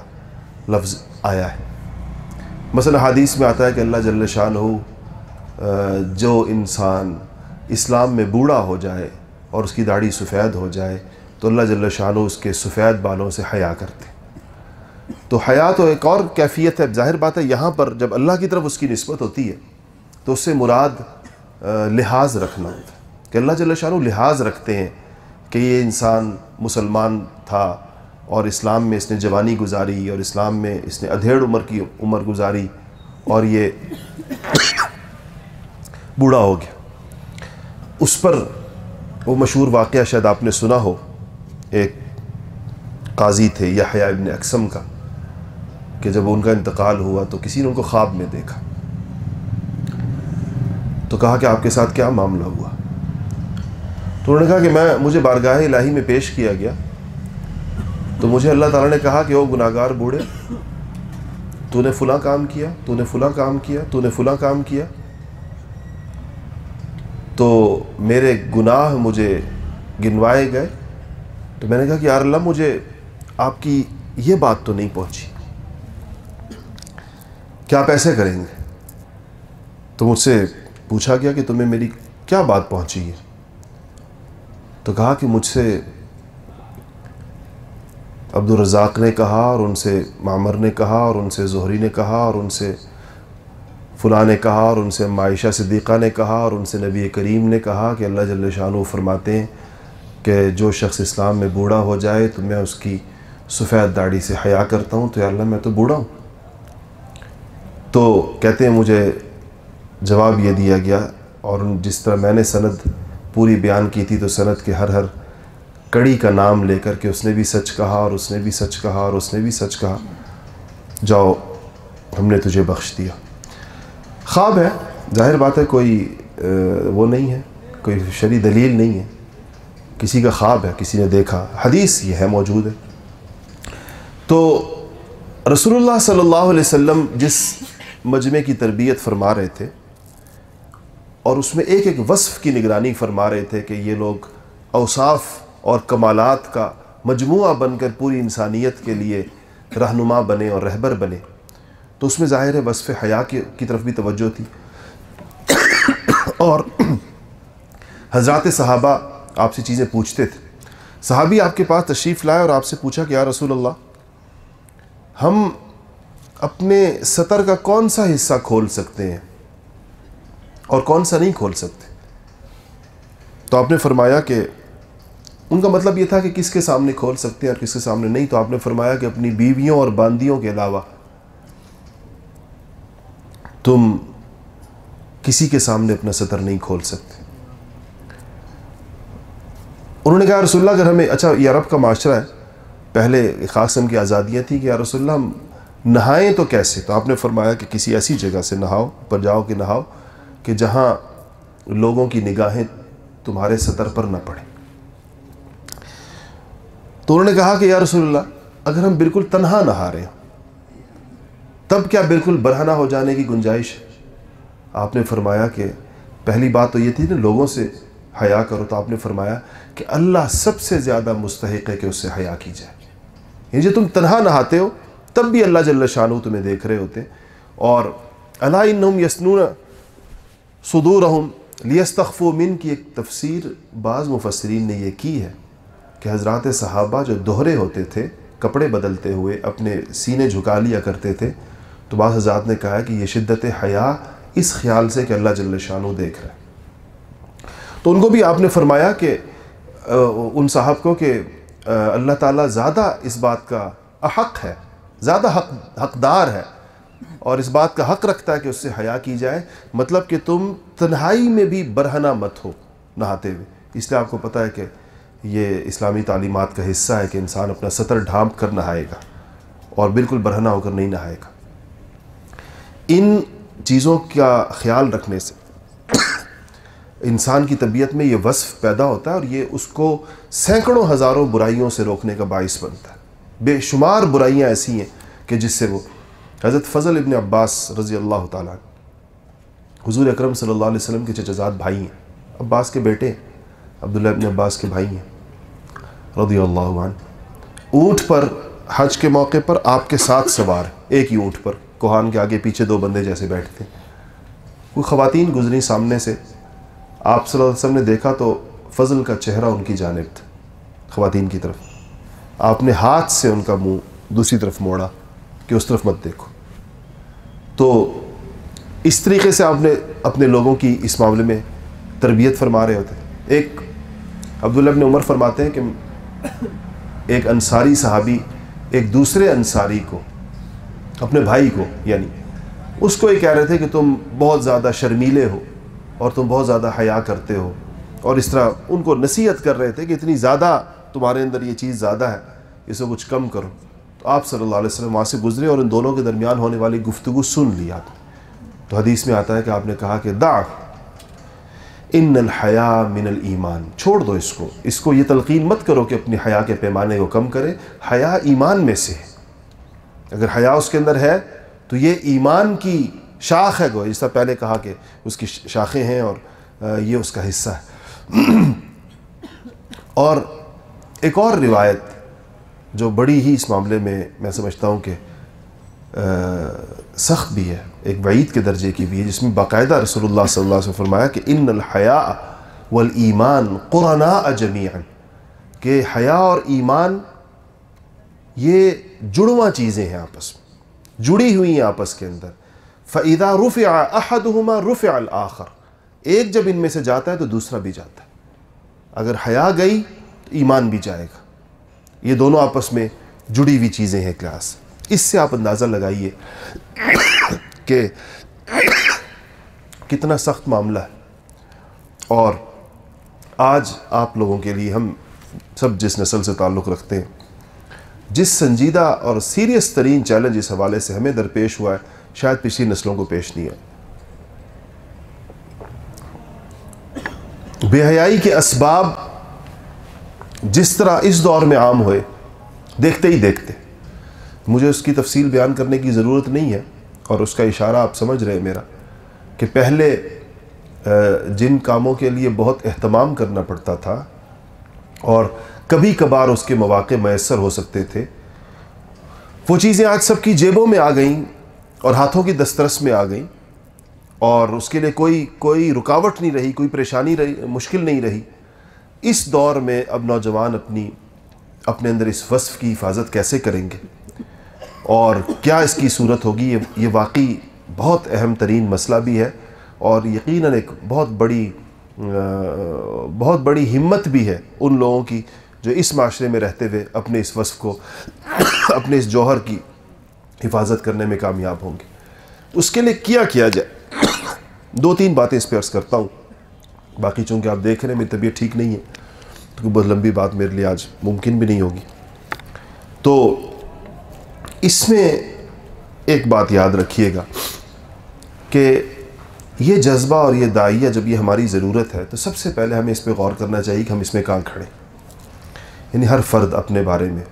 لفظ آیا ہے۔ مثلا حدیث میں آتا ہے کہ اللہ جل شان ہو جو انسان اسلام میں بوڑھا ہو جائے اور اس کی داڑھی سفید ہو جائے، تو اللہ جل شان ہو اس کے سفید بالوں سے حیا کرتے۔ تو حیا تو ایک اور کیفیت ہے، ظاہر بات ہے یہاں پر جب اللہ کی طرف اس کی نسبت ہوتی ہے تو اس سے مراد لحاظ رکھنا۔ ہوتا ہے کہ اللہ جل شاہ لحاظ رکھتے ہیں کہ یہ انسان مسلمان تھا اور اسلام میں اس نے جوانی گزاری اور اسلام میں اس نے ادھیڑ عمر کی عمر گزاری اور یہ بوڑھا ہو گیا۔ اس پر وہ مشہور واقعہ شاید آپ نے سنا ہو، ایک قاضی تھے یحییٰ ابن اقسم کا، کہ جب ان کا انتقال ہوا تو کسی نے ان کو خواب میں دیکھا۔ تو کہا کہ آپ کے ساتھ کیا معاملہ ہوا؟ تو انہوں نے کہا کہ میں، مجھے بارگاہ الہی میں پیش کیا گیا۔ تو مجھے اللہ تعالیٰ نے کہا کہ وہ گناہ گار بوڑھے، تو نے فلاں کام کیا، تو نے فلاں کام کیا، تو نے فلاں کام کیا۔ تو میرے گناہ مجھے گنوائے گئے۔ تو میں نے کہا کہ یار اللہ مجھے آپ کی یہ بات تو نہیں پہنچی۔ کیا آپ ایسے کریں گے؟ تو مجھ سے پوچھا گیا کہ تمہیں میری کیا بات پہنچی؟ ہے تو کہا کہ مجھ سے عبد الرزاق نے کہا اور ان سے معمر نے کہا اور ان سے زہری نے کہا اور ان سے فلاں نے کہا اور ان سے معائشہ صدیقہ نے کہا اور ان سے نبی کریم نے کہا کہ اللہ جل شاہ فرماتے ہیں کہ جو شخص اسلام میں بوڑھا ہو جائے تو میں اس کی سفید داڑھی سے حیا کرتا ہوں، تو یا اللہ میں تو بوڑھا ہوں۔ تو کہتے ہیں مجھے جواب یہ دیا گیا اور جس طرح میں نے سند پوری بیان کی تھی تو سند کے ہر ہر کڑی کا نام لے کر کے اس نے بھی سچ کہا اور اس نے بھی سچ کہا اور اس نے بھی سچ کہا، جاؤ، ہم نے تجھے بخش دیا۔ خواب ہے، ظاہر بات ہے کوئی وہ نہیں ہے، کوئی شرع دلیل نہیں ہے۔ کسی کا خواب ہے، کسی نے دیکھا۔ حدیث یہ ہے، موجود ہے۔ تو رسول اللہ صلی اللہ علیہ وسلم جس مجمع کی تربیت فرما رہے تھے اور اس میں ایک ایک وصف کی نگرانی فرما رہے تھے کہ یہ لوگ اوصاف اور کمالات کا مجموعہ بن کر پوری انسانیت کے لیے رہنما بنے اور رہبر بنے۔ تو اس میں ظاہر ہے وصف حیا کی طرف بھی توجہ تھی۔ اور حضرات صحابہ آپ سے چیزیں پوچھتے تھے۔ صحابی آپ کے پاس تشریف لائے اور آپ سے پوچھا کہ یا رسول اللہ، ہم اپنے سطر کا کون سا حصہ کھول سکتے ہیں؟ اور کون سا نہیں کھول سکتے؟ تو آپ نے فرمایا کہ ان کا مطلب یہ تھا کہ کس کے سامنے کھول سکتے ہیں اور کس کے سامنے نہیں، تو آپ نے فرمایا کہ اپنی بیویوں اور باندیوں کے علاوہ۔ تم کسی کے سامنے اپنا سطر نہیں کھول سکتے۔ انہوں نے کہا رسول اللہ، اگر ہمیں اچھا یہ عرب کا معاشرہ ہے۔ پہلے خاص قسم کی آزادیاں تھیں کہ یا رسول اللہ، ہم نہائیں تو کیسے؟ تو آپ نے فرمایا کہ کسی ایسی جگہ سے نہاؤ پر جاؤ کہ نہاؤ۔ کہ جہاں لوگوں کی نگاہیں تمہارے سطر پر نہ پڑیں۔ تو انہوں نے کہا کہ یا رسول اللہ، اگر ہم بالکل تنہا نہا رہے ہیں تب کیا بالکل برہنا ہو جانے کی گنجائش ہے؟ آپ نے فرمایا کہ پہلی بات تو یہ تھی نا، لوگوں سے حیا کرو۔ تو آپ نے فرمایا کہ اللہ سب سے زیادہ مستحق ہے کہ اس سے حیا کی جائے۔ یعنی یہ جو تم تنہا نہاتے ہو، تب بھی اللہ جل شانو تمہیں دیکھ رہے ہوتے۔ اور اللہ انہم یسنون صدورہم، لیستخفو من کی ایک تفسیر بعض مفسرین نے یہ کی ہے کہ حضرات صحابہ جو دوہرے ہوتے تھے، کپڑے بدلتے ہوئے اپنے سینے جھکا لیا کرتے تھے، تو بعض حضرات نے کہا کہ یہ شدت حیا اس خیال سے کہ اللہ جل شانو دیکھ رہا ہے۔ تو ان کو بھی آپ نے فرمایا کہ ان صاحب کو کہ اللہ تعالیٰ زیادہ اس بات کا احق ہے، زیادہ حق، حقدار ہے۔ اور اس بات کا حق رکھتا ہے کہ اس سے حیا کی جائے۔ مطلب کہ تم تنہائی میں بھی برہنہ مت ہو نہاتے ہوئے۔ اس لیے آپ کو پتہ ہے کہ یہ اسلامی تعلیمات کا حصہ ہے کہ انسان اپنا سطر ڈھانپ کر نہائے گا اور بالکل برہنہ ہو کر نہیں نہائے گا۔ ان چیزوں کا خیال رکھنے سے انسان کی طبیعت میں یہ وصف پیدا ہوتا ہے اور یہ اس کو سینکڑوں ہزاروں برائیوں سے روکنے کا باعث بنتا ہے۔ بے شمار برائیاں ایسی ہیں کہ جس سے وہ حضرت فضل ابن عباس رضی اللہ تعالیٰ حضور اکرم صلی اللہ علیہ وسلم کے چچزاد بھائی ہیں۔ عباس کے بیٹے عبداللہ ابن عباس کے بھائی ہیں، رضی اللہ عنہ۔ اونٹ پر، حج کے موقع پر آپ کے ساتھ سوار، ایک ہی اونٹ پر۔ کوہان کے آگے پیچھے دو بندے جیسے بیٹھتے کوئی خواتین گزری سامنے سے۔ آپ صلی اللہ علیہ وسلم نے دیکھا تو فضل کا چہرہ ان کی جانب تھا، خواتین کی طرف۔ آپ نے ہاتھ سے ان کا منہ دوسری طرف موڑا کہ اس طرف مت دیکھو۔ تو اس طریقے سے آپ نے اپنے لوگوں کی اس معاملے میں تربیت فرما رہے ہوتے ایک عبداللہ ابن عمر فرماتے ہیں کہ ایک انصاری صحابی ایک دوسرے انصاری کو، اپنے بھائی کو یعنی اس کو یہ کہہ رہے تھے کہ تم بہت زیادہ شرمیلے ہو اور تم بہت زیادہ حیا کرتے ہو اور اس طرح ان کو نصیحت کر رہے تھے کہ اتنی زیادہ تمہارے اندر یہ چیز زیادہ ہے، اسے کچھ کم کرو۔ تو آپ صلی اللہ علیہ وسلم وہاں سے گزرے اور ان دونوں کے درمیان ہونے والی گفتگو سن لیا تو حدیث میں آتا ہے کہ آپ نے کہا کہ دا ان الحیا من الایمان، چھوڑ دو اس کو۔ اس کو یہ تلقین مت کرو کہ اپنی حیا کے پیمانے کو کم کرے۔ حیا ایمان میں سے ہے۔ اگر حیا اس کے اندر ہے تو یہ ایمان کی شاخ ہے گو۔ جس طرح پہلے کہا کہ اس کی شاخیں ہیں اور یہ اس کا حصہ ہے۔ اور ایک اور روایت جو بڑی ہی اس معاملے میں میں سمجھتا ہوں کہ سخت بھی ہے، ایک وعید کے درجے کی بھی ہے، جس میں باقاعدہ رسول اللہ صلی اللہ علیہ وسلم فرمایا کہ ان الحیا والایمان قرناء جمیعا، کہ حیا اور ایمان یہ جڑواں چیزیں ہیں آپس میں، جڑی ہوئی ہیں آپس کے اندر۔ فعیدہ رفع احدہما رفع الآخر، ایک جب ان میں سے جاتا ہے تو دوسرا بھی جاتا ہے۔ اگر حیا گئی تو ایمان بھی جائے گا۔ یہ دونوں آپس میں جڑی ہوئی چیزیں ہیں کلاس۔ اس سے آپ اندازہ لگائیے کہ کتنا سخت معاملہ ہے۔ اور آج آپ لوگوں کے لیے ہم سب جس نسل سے تعلق رکھتے ہیں، جس سنجیدہ اور سیریس ترین چیلنج اس حوالے سے ہمیں درپیش ہوا ہے، شاید پچھلی نسلوں کو پیش نہیں ہے۔ بے حیائی کے اسباب جس طرح اس دور میں عام ہوئے، دیکھتے ہی دیکھتے۔ مجھے اس کی تفصیل بیان کرنے کی ضرورت نہیں ہے اور اس کا اشارہ آپ سمجھ رہے میرا کہ پہلے جن کاموں کے لیے بہت اہتمام کرنا پڑتا تھا اور کبھی کبھار اس کے مواقع میسر ہو سکتے تھے، وہ چیزیں آج سب کی جیبوں میں آ گئیں اور ہاتھوں کی دسترس میں آ گئیں اور اس کے لیے کوئی کوئی رکاوٹ نہیں رہی، کوئی پریشانی رہی، مشکل نہیں رہی۔ اس دور میں اب نوجوان اپنی اپنے اندر اس وصف کی حفاظت کیسے کریں گے؟ اور کیا اس کی صورت ہوگی؟ یہ واقعی بہت اہم ترین مسئلہ بھی ہے اور یقیناً ایک بہت بڑی بہت بڑی ہمت بھی ہے ان لوگوں کی جو اس معاشرے میں رہتے ہوئے اپنے اس وصف کو، اپنے اس جوہر کی حفاظت کرنے میں کامیاب ہوں گے۔ اس کے لیے کیا کیا جائے؟ دو تین باتیں اس پہ عرض کرتا ہوں۔ باقی چونکہ آپ دیکھ رہے ہیں، میری طبیعت ٹھیک نہیں ہے، تو بہت لمبی بات میرے لیے آج ممکن بھی نہیں ہوگی۔ تو اس میں ایک بات یاد رکھیے گا کہ یہ جذبہ اور یہ دائیہ جب یہ ہماری ضرورت ہے، تو سب سے پہلے ہمیں اس پہ غور کرنا چاہیے کہ ہم اس میں کہاں کھڑے یعنی ہر فرد اپنے بارے میں۔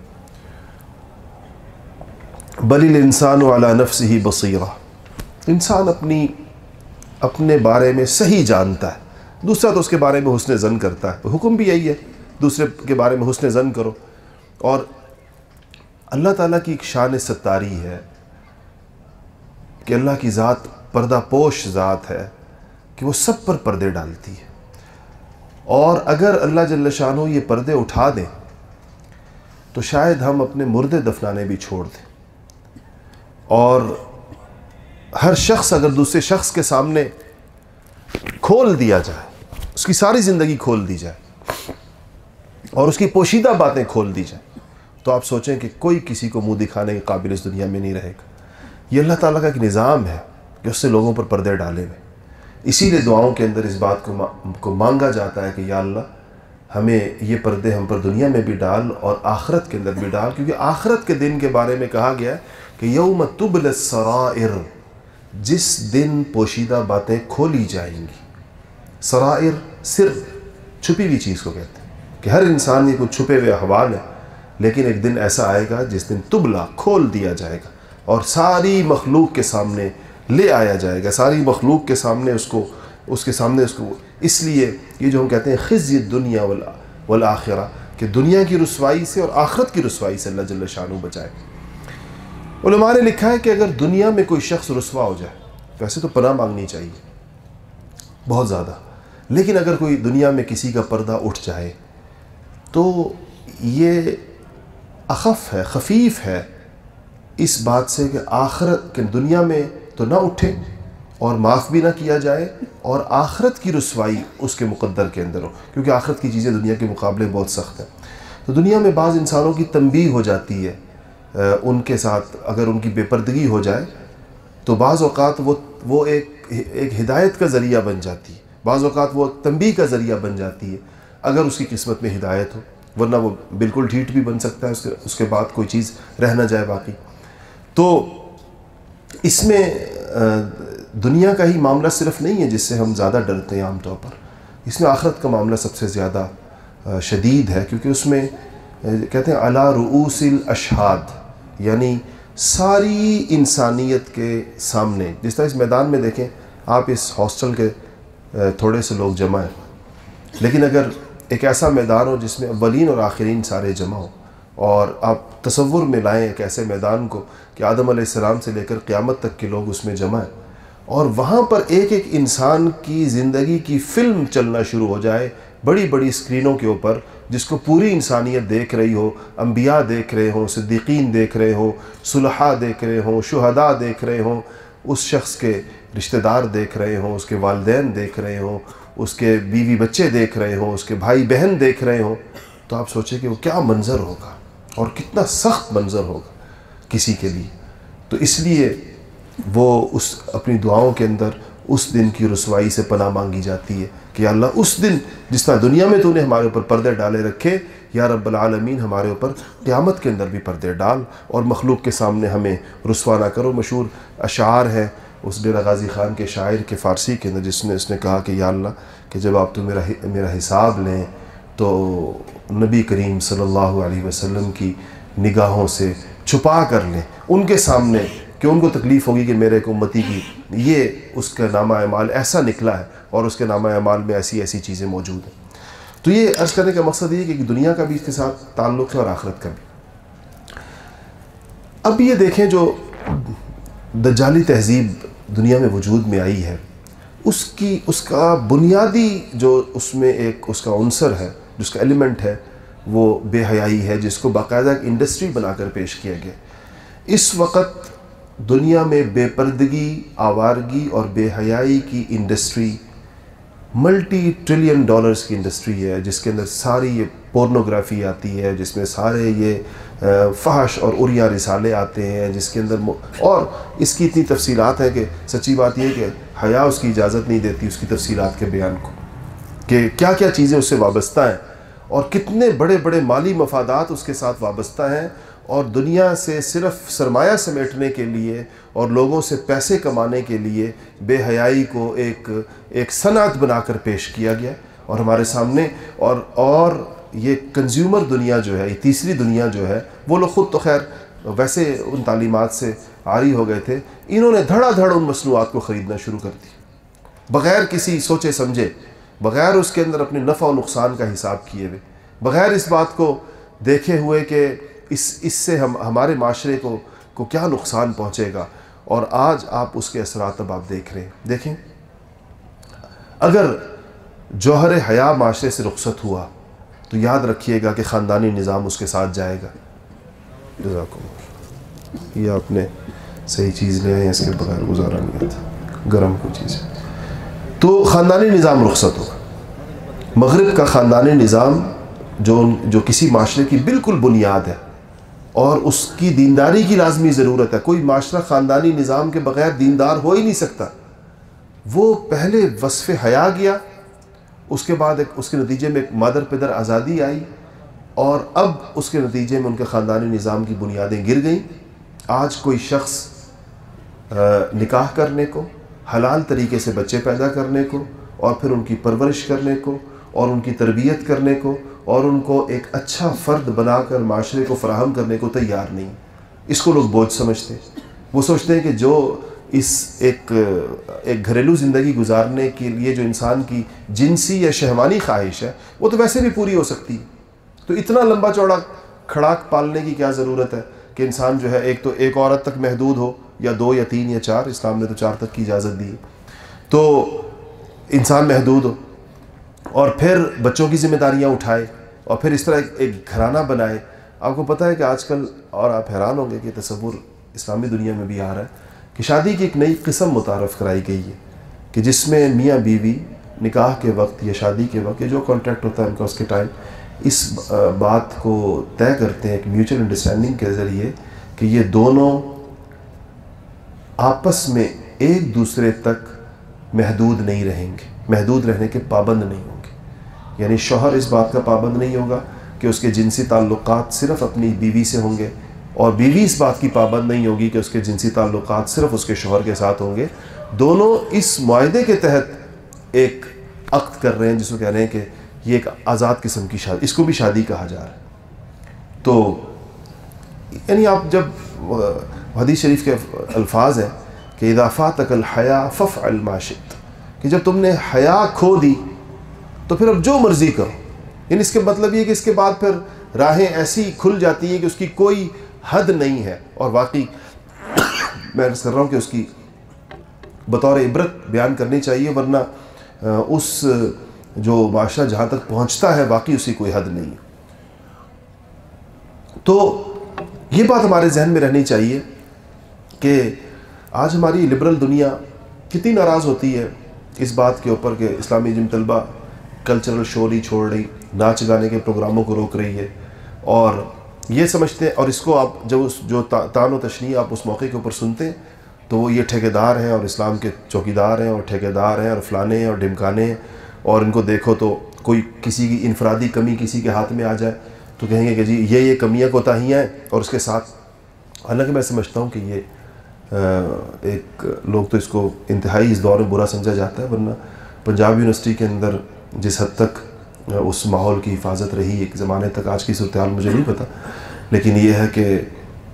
بلی انسان والا نفس ہی بصیرہ۔ انسان اپنی، اپنے بارے میں صحیح جانتا ہے۔ دوسرا تو اس کے بارے میں حسن زن کرتا ہے۔ حکم بھی یہی ہے، دوسرے کے بارے میں حسن زن کرو۔ اور اللہ تعالیٰ کی ایک شان ستاری ہے کہ اللہ کی ذات پردہ پوش ذات ہے کہ وہ سب پر پردے ڈالتی ہے۔ اور اگر اللہ جل شاہ یہ پردے اٹھا دیں، تو شاید ہم اپنے مردے دفنانے بھی چھوڑ دیں۔ اور ہر شخص اگر دوسرے شخص کے سامنے کھول دیا جائے اس کی ساری زندگی کھول دی جائے اور اس کی پوشیدہ باتیں کھول دی جائیں تو آپ سوچیں کہ کوئی کسی کو منہ دکھانے کے قابل اس دنیا میں نہیں رہے گا۔ یہ اللہ تعالیٰ کا ایک نظام ہے کہ اس سے لوگوں پر پردے ڈالے ہوئے۔ اسی لیے دعاؤں کے اندر اس بات کو کو مانگا جاتا ہے کہ یا اللہ، ہمیں یہ پردے ہم پر دنیا میں بھی ڈال اور آخرت کے اندر بھی ڈال۔ کیونکہ آخرت کے دن کے بارے میں کہا گیا ہے کہ یوم تبل السرائر جس دن پوشیدہ باتیں کھولی جائیں گی۔ سرائر صرف چھپی ہوئی چیز کو کہتے ہیں کہ ہر انسان یہ کچھ چھپے ہوئے احوال ہیں، لیکن ایک دن ایسا آئے گا جس دن تبلا کھول دیا جائے گا اور ساری مخلوق کے سامنے لے آیا جائے گا، ساری مخلوق کے سامنے اس کو، اس کے سامنے اس کو۔ اس لیے یہ جو ہم کہتے ہیں خزی دنیا والآخرہ، کہ دنیا کی رسوائی سے اور آخرت کی رسوائی سے اللہ جل شانو بچائے۔ علماء نے لکھا ہے کہ اگر دنیا میں کوئی شخص رسوا ہو جائے، ویسے تو پناہ مانگنی چاہیے، بہت زیادہ۔ لیکن اگر کوئی دنیا میں کسی کا پردہ اٹھ جائے، تو یہ اخف ہے، خفیف ہے اس بات سے کہ آخرت کے دنیا میں تو نہ اٹھے اور معاف بھی نہ کیا جائے اور آخرت کی رسوائی اس کے مقدر کے اندر ہو، کیونکہ آخرت کی چیزیں دنیا کے مقابلے بہت سخت ہیں۔ تو دنیا میں بعض انسانوں کی تنبیہ ہو جاتی ہے ان کے ساتھ اگر ان کی بے پردگی ہو جائے، تو بعض اوقات وہ وہ ایک ایک ہدایت کا ذریعہ بن جاتی ہے۔ بعض اوقات وہ تنبیہ کا ذریعہ بن جاتی ہے، اگر اس کی قسمت میں ہدایت ہو، ورنہ وہ بالکل ڈھیٹ بھی بن سکتا ہے، اس کے اس کے بعد کوئی چیز رہ نہ جائے باقی۔ تو اس میں دنیا کا ہی معاملہ صرف نہیں ہے جس سے ہم زیادہ ڈرتے ہیں عام طور پر۔ اس میں آخرت کا معاملہ سب سے زیادہ شدید ہے، کیونکہ اس میں کہتے ہیں علا رؤوس الاشہاد یعنی ساری انسانیت کے سامنے۔ جس طرح اس میدان میں دیکھیں، آپ اس ہاسٹل کے تھوڑے سے لوگ جمع ہیں۔ لیکن اگر ایک ایسا میدان ہو جس میں اولین اور آخرین سارے جمع ہوں، اور آپ تصور میں لائیں ایک ایسے میدان کو کہ آدم علیہ السلام سے لے کر قیامت تک کے لوگ اس میں جمع ہیں، اور وہاں پر ایک ایک انسان کی زندگی کی فلم چلنا شروع ہو جائے، بڑی بڑی اسکرینوں کے اوپر، جس کو پوری انسانیت دیکھ رہی ہو، انبیاء دیکھ رہے ہوں، صدیقین دیکھ رہے ہوں، صلحاء دیکھ رہے ہوں، شہداء دیکھ رہے ہوں، اس شخص کے رشتہ دار دیکھ رہے ہوں، اس کے والدین دیکھ رہے ہوں، اس کے بیوی بچے دیکھ رہے ہوں، اس کے بھائی بہن دیکھ رہے ہوں۔ تو آپ سوچیں کہ وہ کیا منظر ہوگا اور کتنا سخت منظر ہوگا کسی کے لیے۔ تو اس لیے وہ اس اپنی دعاؤں کے اندر اس دن کی رسوائی سے پناہ مانگی جاتی ہے کہ اللہ اس دن جس طرح دنیا میں تو نے ہمارے اوپر پردے ڈالے رکھے، یا رب العالمین ہمارے اوپر قیامت کے اندر بھی پردے ڈال اور مخلوق کے سامنے ہمیں رسوا نہ کرو۔ مشہور اشعار ہے اس ڈیرا غازی خان کے شاعر کے فارسی کے اندر جس نے اس نے کہا کہ یا اللہ کہ جب آپ تو میرا میرا حساب لیں تو نبی کریم صلی اللہ علیہ وسلم کی نگاہوں سے چھپا کر لیں۔ ان کے سامنے کہ ان کو تکلیف ہوگی کہ میرے کو امتی کی یہ اس کا نامہ اعمال ایسا نکلا ہے اور اس کے نامہ اعمال میں ایسی ایسی چیزیں موجود ہیں۔ تو یہ عرض کرنے کا مقصد یہ کہ دنیا کا بھی اس کے ساتھ تعلق ہے اور آخرت کا بھی۔ اب یہ دیکھیں جو دجالی تہذیب دنیا میں وجود میں آئی ہے، اس کی، اس کا بنیادی جو اس میں ایک، اس کا عنصر ہے، جس کا ایلیمنٹ ہے، وہ بے حیائی ہے، جس کو باقاعدہ ایک انڈسٹری بنا کر پیش کیا گیا۔ اس وقت دنیا میں بے پردگی، آوارگی اور بے حیائی کی انڈسٹری ملٹی ٹریلین ڈالرز کی انڈسٹری ہے، جس کے اندر ساری یہ پورنوگرافی آتی ہے، جس میں سارے یہ فحش اور اریا رسالے آتے ہیں، جس کے اندر اور اس کی اتنی تفصیلات ہیں کہ سچی بات یہ کہ حیا اس کی اجازت نہیں دیتی اس کی تفصیلات کے بیان کو، کہ کیا کیا چیزیں اس سے وابستہ ہیں اور کتنے بڑے بڑے مالی مفادات اس کے ساتھ وابستہ ہیں اور دنیا سے صرف سرمایہ سمیٹنے کے لیے اور لوگوں سے پیسے کمانے کے لیے بے حیائی کو ایک ایک صنعت بنا کر پیش کیا گیا اور ہمارے سامنے اور اور یہ کنزیومر دنیا جو ہے، یہ تیسری دنیا جو ہے، وہ لوگ خود تو خیر ویسے ان تعلیمات سے عاری ہو گئے تھے، انہوں نے دھڑا دھڑ ان مصنوعات کو خریدنا شروع کر دی۔ بغیر کسی سوچے سمجھے، بغیر اس کے اندر اپنے نفع و نقصان کا حساب کیے ہوئے، بغیر اس بات کو دیکھے ہوئے کہ اس اس سے ہم، ہمارے معاشرے کو کو کیا نقصان پہنچے گا؟ اور آج آپ اس کے اثرات اب آپ دیکھ رہے ہیں۔ دیکھیں، اگر جوہر حیا معاشرے سے رخصت ہوا، تو یاد رکھیے گا کہ خاندانی نظام اس کے ساتھ جائے گا۔ جزاکم یہ آپ نے صحیح چیز لے آئے اس کے بغیر گزارا نہیں تھا۔ گرم کو چیز تو خاندانی نظام رخصت ہوگا مغرب کا خاندانی نظام جو جو کسی معاشرے کی بالکل بنیاد ہے اور اس کی دینداری کی لازمی ضرورت ہے۔ کوئی معاشرہ خاندانی نظام کے بغیر دیندار ہو ہی نہیں سکتا۔ وہ پہلے وصف حیا گیا، اس کے بعد ایک اس کے نتیجے میں ایک مادر پدر آزادی آئی اور اب اس کے نتیجے میں ان کے خاندانی نظام کی بنیادیں گر گئیں۔ آج کوئی شخص نکاح کرنے کو، حلال طریقے سے بچے پیدا کرنے کو اور پھر ان کی پرورش کرنے کو اور ان کی تربیت کرنے کو اور ان کو ایک اچھا فرد بنا کر معاشرے کو فراہم کرنے کو تیار نہیں۔ اس کو لوگ بوجھ سمجھتے وہ سوچتے ہیں کہ جو اس ایک ایک گھریلو زندگی گزارنے کے لیے جو انسان کی جنسی یا شہوانی خواہش ہے، وہ تو ویسے بھی پوری ہو سکتی۔ ہے تو اتنا لمبا چوڑا کھڑاک پالنے کی کیا ضرورت ہے کہ انسان جو ہے، ایک تو ایک عورت تک محدود ہو یا دو یا تین یا چار، اسلام نے تو چار تک کی اجازت دی۔ تو انسان محدود ہو۔ اور پھر بچوں کی ذمہ داریاں اٹھائے اور پھر اس طرح ایک گھرانہ بنائے۔ آپ کو پتہ ہے کہ آج کل اور آپ حیران ہوں گے کہ تصور اسلامی دنیا میں بھی آ رہا ہے کہ شادی کی ایک نئی قسم متعارف کرائی گئی ہے کہ جس میں میاں بیوی نکاح کے وقت یا شادی کے وقت یا جو کانٹریکٹ ہوتا ہے ان کا اس کے ٹائم اس بات کو طے کرتے ہیں ایک میوچل انڈرسٹینڈنگ کے ذریعے کہ یہ دونوں آپس میں ایک دوسرے تک محدود نہیں رہیں گے، محدود رہنے کے پابند نہیں ہوں گے۔ یعنی شوہر اس بات کا پابند نہیں ہوگا کہ اس کے جنسی تعلقات صرف اپنی بیوی سے ہوں گے اور بیوی اس بات کی پابند نہیں ہوگی کہ اس کے جنسی تعلقات صرف اس کے شوہر کے ساتھ ہوں گے۔ دونوں اس معاہدے کے تحت ایک عقد کر رہے ہیں، جس کو کہہ رہے ہیں کہ یہ ایک آزاد قسم کی شادی، اس کو بھی شادی کہا جا رہا ہے۔ تو یعنی آپ جب حدیث شریف کے الفاظ ہیں کہ اضافات الحیا فف الماشت کہ جب تم نے حیا کھو دی تو پھر اب جو مرضی کرو۔ یعنی اس کے مطلب یہ کہ اس کے بعد پھر راہیں ایسی کھل جاتی ہیں کہ اس کی کوئی حد نہیں ہے۔ اور واقعی میں عرض کر رہا ہوں کہ اس کی بطور عبرت بیان کرنی چاہیے، ورنہ اس جو معاشرہ جہاں تک پہنچتا ہے باقی اسی کوئی حد نہیں تو یہ بات ہمارے ذہن میں رہنی چاہیے کہ آج ہماری لبرل دنیا کتنی ناراض ہوتی ہے اس بات کے اوپر کہ اسلامی جم طلبہ کلچرل شو نہیں چھوڑ رہی، ناچ گانے کے پروگراموں کو روک رہی ہے۔ اور یہ سمجھتے ہیں، اور اس کو آپ جب اس جو تان و تشنی آپ اس موقع کے اوپر سنتے ہیں، تو وہ یہ ٹھیکیدار ہیں اور اسلام کے چوکیدار ہیں اور ٹھیکیدار ہیں اور فلانے ہیں اور ڈمکانے ہیں۔ اور ان کو دیکھو تو کوئی کسی کی انفرادی کمی کسی کے ہاتھ میں آ جائے تو کہیں گے کہ جی یہ یہ کمیاں کوتاہیاں ہیں اور اس کے ساتھ۔ حالانکہ میں سمجھتا ہوں کہ یہ ایک لوگ تو اس کو انتہائی اس دور میں برا سمجھا جاتا ہے، ورنہ پنجاب یونیورسٹی کے اندر جس حد تک اس ماحول کی حفاظت رہی، ایک زمانے تک، آج کی صورتحال مجھے نہیں پتہ لیکن یہ ہے کہ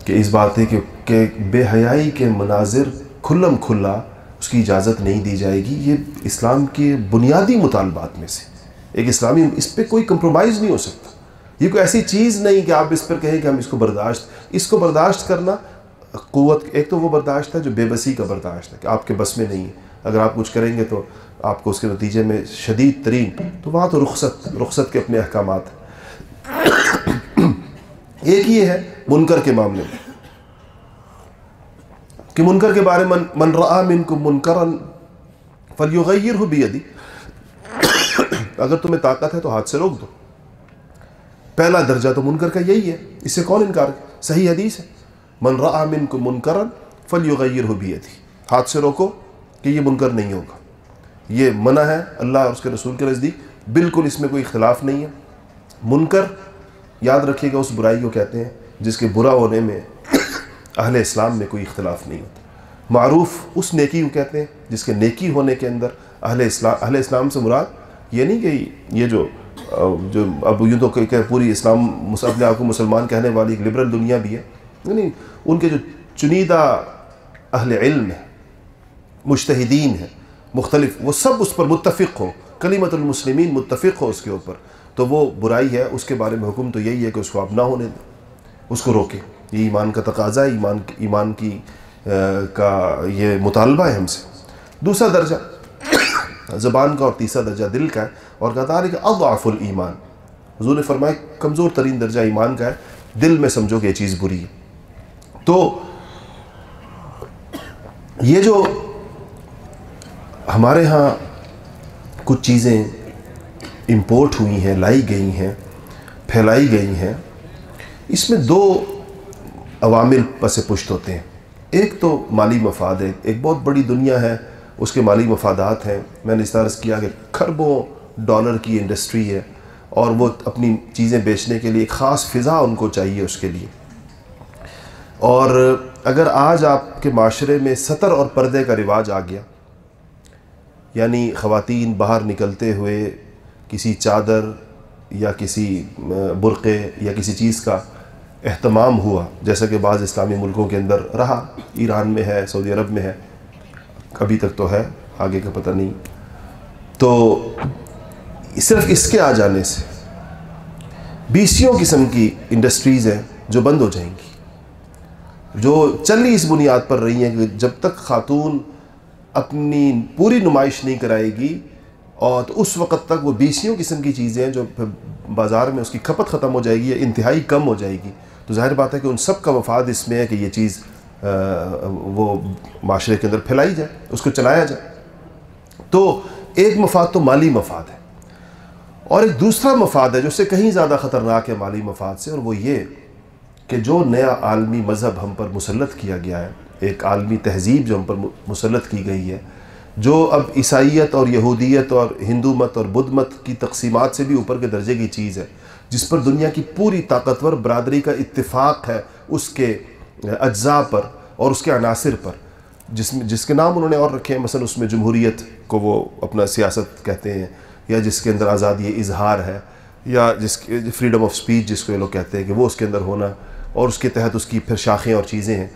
کہ اس بات ہے کہ کہ بے حیائی کے مناظر کھلم کھلا اس کی اجازت نہیں دی جائے گی۔ یہ اسلام کے بنیادی مطالبات میں سے۔ ایک اسلامی، اس پہ کوئی کمپرومائز نہیں ہو سکتا۔ یہ کوئی ایسی چیز نہیں کہ آپ اس پر کہیں کہ ہم اس کو برداشت، اس کو برداشت کرنا قوت، ایک تو وہ برداشت ہے جو بے بسی کا برداشت ہے، کہ آپ کے بس میں نہیں ہے۔ اگر آپ کچھ کریں گے تو آپ کو اس کے نتیجے میں شدید ترین تو وہاں تو رخصت رخصت کے اپنے احکامات ایک یہ ہے منکر کے معاملے میں کہ منکر کے بارے میں من رآ منکم منکرن فلیغیرہ بیدی اگر تمہیں طاقت ہے تو ہاتھ سے روک دو۔ پہلا درجہ تو منکر کا یہی ہے اس سے کون انکار صحیح حدیث ہے۔ من رآ منکم منکرن فلیغیرہ بیدی ہاتھ سے روکو کہ یہ منکر نہیں ہوگا۔ یہ منع ہے اللہ اور اس کے رسول کے نزدیک۔ بالکل اس میں کوئی اختلاف نہیں ہے۔ منکر، یاد رکھیے گا، اس برائی کو کہتے ہیں، جس کے برا ہونے میں اہل اسلام میں کوئی اختلاف نہیں ہوتا۔ معروف اس نیکی کو کہتے ہیں، جس کے نیکی ہونے کے اندر اہل اسلام اہل اسلام سے مراد یہ نہیں کہ یہ جو جو اب یوں تو کہ پوری اسلام اپنے آپ کو مسلمان کہنے والی ایک لبرل دنیا بھی ہے۔ یعنی ان کے جو چنیدہ اہل علم ہیں مشتحدین ہیں مختلف، وہ سب اس پر متفق ہو کلیمت المسلمین متفق ہو اس کے اوپر۔ تو وہ برائی ہے، اس کے بارے میں حکم تو یہی ہے کہ اس کو آپ نہ ہونے دیں، اس کو روکیں۔ یہ ایمان کا تقاضا ہے، ایمان ایمان کی کا یہ مطالبہ ہے ہم سے۔ دوسرا درجہ، زبان کا اور تیسرا درجہ دل کا ہے، اور کہتا ہے کہ اضعف الایمان۔ حضور نے فرمایا، کمزور ترین درجہ ایمان کا ہے، دل میں سمجھو کہ یہ چیز بری ہے۔ تو یہ جو ہمارے ہاں کچھ چیزیں امپورٹ ہوئی ہیں، لائی گئی ہیں، پھیلائی گئی ہیں۔ اس میں دو عوامل پس پشت ہوتے ہیں۔ ایک تو مالی مفاد ہے۔ ایک بہت بڑی دنیا ہے، اس کے مالی مفادات ہیں۔ میں نے اس طرح کیا کہ کھربوں ڈالر کی انڈسٹری ہے اور وہ اپنی چیزیں بیچنے کے لیے ایک خاص فضا ان کو چاہیے اس کے لیے۔ اور اگر آج آپ کے معاشرے میں سطر اور پردے کا رواج آ گیا یعنی خواتین باہر نکلتے ہوئے کسی چادر یا کسی برقعے یا کسی چیز کا اہتمام ہوا، جیسا کہ بعض اسلامی ملکوں کے اندر رہا، ایران میں ہے، سعودی عرب میں ہے، ابھی تک تو ہے، آگے کا پتہ نہیں۔ تو صرف اس کے آ جانے سے بیسیوں قسم کی انڈسٹریز ہیں جو بند ہو جائیں گی۔ جو چلی اس بنیاد پر رہی ہیں کہ جب تک خاتون اپنی پوری نمائش نہیں کرائے گی اور تو اس وقت تک وہ بیسیوں قسم کی چیزیں ہیں جو بازار میں اس کی کھپت ختم ہو جائے گی یا انتہائی کم ہو جائے گی۔ تو ظاہر بات ہے کہ ان سب کا مفاد اس میں ہے کہ یہ چیز وہ معاشرے کے اندر پھیلائی جائے، اس کو چلایا جائے۔ تو ایک مفاد تو مالی مفاد ہے۔ اور ایک دوسرا مفاد ہے جو اس سے کہیں زیادہ خطرناک ہے مالی مفاد سے، اور وہ یہ کہ جو نیا عالمی مذہب ہم پر مسلط کیا گیا ہے ایک عالمی تہذیب جو ہم پر مسلط کی گئی ہے، جو اب عیسائیت اور یہودیت اور ہندو مت اور بدھ مت کی تقسیمات سے بھی اوپر کے درجے کی چیز ہے، جس پر دنیا کی پوری طاقتور برادری کا اتفاق ہے اس کے اجزاء پر اور اس کے عناصر پر۔ جس میں جس کے نام انہوں نے اور رکھے ہیں، مثلا اس میں جمہوریت کو وہ اپنا سیاست کہتے ہیں، یا جس کے اندر آزادی اظہار ہے، یا جس کے فریڈم آف سپیچ جس کو یہ لوگ کہتے ہیں کہ وہ اس کے اندر ہونا، اور اس کے تحت اس کی پھر شاخیں اور چیزیں ہیں۔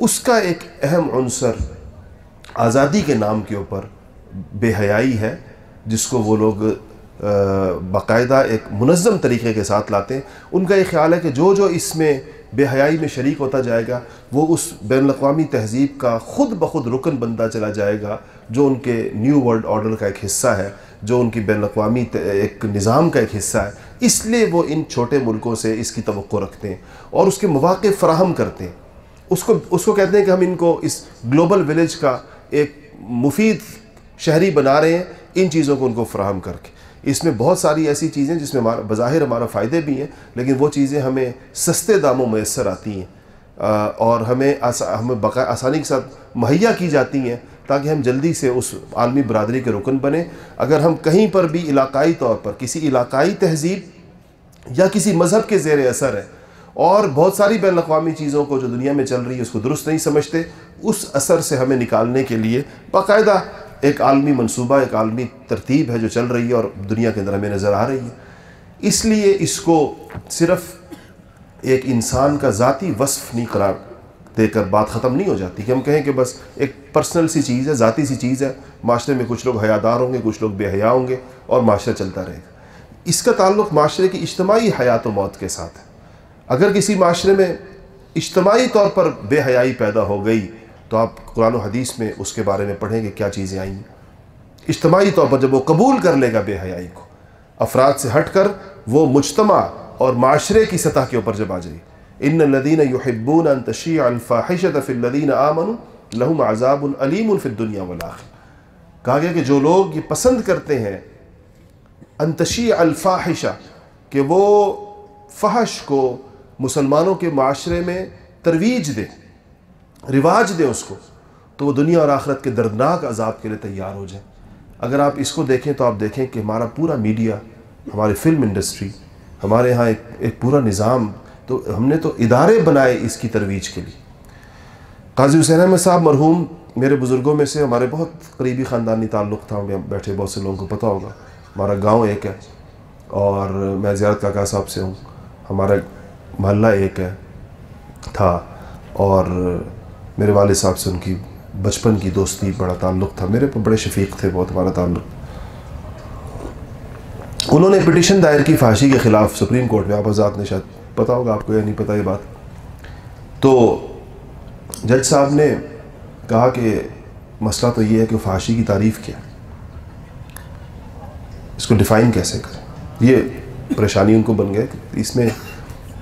اس کا ایک اہم عنصر آزادی کے نام کے اوپر بے حیائی ہے، جس کو وہ لوگ باقاعدہ ایک منظم طریقے کے ساتھ لاتے ہیں۔ ان کا یہ خیال ہے کہ جو جو اس میں بے حیائی میں شریک ہوتا جائے گا، وہ اس بین الاقوامی تہذیب کا خود بخود رکن بنتا چلا جائے گا، جو ان کے نیو ورلڈ آرڈر کا ایک حصہ ہے، جو ان کی بین الاقوامی ایک نظام کا ایک حصہ ہے۔ اس لیے وہ ان چھوٹے ملکوں سے اس کی توقع رکھتے ہیں اور اس کے مواقع فراہم کرتے ہیں۔ اس کو اس کو کہتے ہیں کہ ہم ان کو اس گلوبل ولیج کا ایک مفید شہری بنا رہے ہیں، ان چیزوں کو ان کو فراہم کر کے۔ اس میں بہت ساری ایسی چیزیں جس میں ہمارا بظاہر ہمارا فائدے بھی ہیں، لیکن وہ چیزیں ہمیں سستے داموں میسر آتی ہیں۔ اور ہمیں ہمیں بقا آسانی کے ساتھ مہیا کی جاتی ہیں تاکہ ہم جلدی سے اس عالمی برادری کے رکن بنیں۔ اگر ہم کہیں پر بھی علاقائی طور پر کسی علاقائی تہذیب یا کسی مذہب کے زیر اثر ہے اور بہت ساری بین الاقوامی چیزوں کو جو دنیا میں چل رہی ہے، اس کو درست نہیں سمجھتے، اس اثر سے ہمیں نکالنے کے لیے باقاعدہ ایک عالمی منصوبہ، ایک عالمی ترتیب ہے جو چل رہی ہے اور دنیا کے اندر ہمیں نظر آ رہی ہے۔ اس لیے اس کو صرف ایک انسان کا ذاتی وصف نہیں قرار دے کر بات ختم نہیں ہو جاتی کہ ہم کہیں کہ بس ایک پرسنل سی چیز ہے، ذاتی سی چیز ہے۔ معاشرے میں کچھ لوگ حیادار ہوں گے، کچھ لوگ بے حیا ہوں گے اور معاشرہ چلتا رہے گا۔ اس کا تعلق معاشرے کی اجتماعی حیات و موت کے ساتھ ہے۔ اگر کسی معاشرے میں اجتماعی طور پر بے حیائی پیدا ہو گئی تو آپ قرآن و حدیث میں اس کے بارے میں پڑھیں گے کیا چیزیں آئیں۔ گی اجتماعی طور پر جب وہ قبول کر لے گا بے حیائی کو، افراد سے ہٹ کر وہ مجتمع اور معاشرے کی سطح کے اوپر جب آ جائے۔ ان الدین یحبون ان تشیع الفاحشت فی الذین آمنوا لہم عذاب علیم فی الدنیا والآخر۔ کہا گیا کہ جو لوگ یہ پسند کرتے ہیں ان تشیع الفاحشہ، کہ وہ فحش کو مسلمانوں کے معاشرے میں ترویج دے، رواج دے اس کو، تو وہ دنیا اور آخرت کے دردناک عذاب کے لیے تیار ہو جائیں۔ اگر آپ اس کو دیکھیں تو آپ دیکھیں کہ ہمارا پورا میڈیا، ہماری فلم انڈسٹری، ہمارے ہاں ایک ایک پورا نظام، تو ہم نے تو ادارے بنائے اس کی ترویج کے لیے۔ قاضی حسین احمد صاحب مرحوم، میرے بزرگوں میں سے ہمارے بہت قریبی خاندانی تعلق تھا بیٹھے بہت سے لوگوں کو پتہ ہوگا۔ ہمارا گاؤں ایک ہے اور میں زیارت کاکا صاحب سے ہوں۔ ہمارا محلہ ایک ہے، تھا۔ اور میرے والد صاحب سے ان کی بچپن کی دوستی بڑا تعلق تھا۔ میرے بڑے شفیق تھے، بہت ہمارا تعلق۔ انہوں نے پٹیشن دائر کی فحاشی کے خلاف سپریم کورٹ میں، آپ آزاد نے شاید پتا ہوگا آپ کو یا نہیں پتا یہ بات۔ تو جج صاحب نے کہا کہ مسئلہ تو یہ ہے کہ فحاشی کی تعریف کیا۔ اس کو ڈیفائن کیسے کریں؟ یہ پریشانی ان کو بن گئے اس میں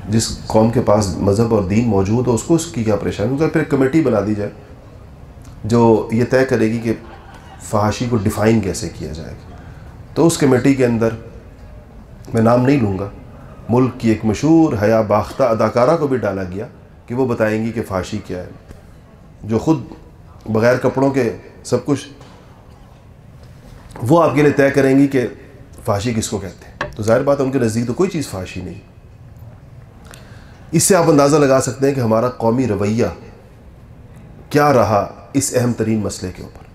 جس قوم کے پاس مذہب اور دین موجود ہو، اس کو اس کی کیا پریشانی؟ ہوگا پھر ایک کمیٹی بنا دی جائے، جو یہ طے کرے گی کہ فحاشی کو ڈیفائن کیسے کیا جائے گا۔ تو اس کمیٹی کے اندر میں نام نہیں لوں گا، ملک کی ایک مشہور حیا باختہ اداکارہ کو بھی ڈالا گیا کہ وہ بتائیں گی کہ فحاشی کیا ہے۔ جو خود بغیر کپڑوں کے سب کچھ، وہ آپ کے لیے طے کریں گی کہ فحاشی کس کو کہتے ہیں۔ تو ظاہر بات ہے، ان کے نزدیک تو کوئی چیز فحاشی نہیں۔ اس سے آپ اندازہ لگا سکتے ہیں کہ ہمارا قومی رویہ کیا رہا اس اہم ترین مسئلے کے اوپر؟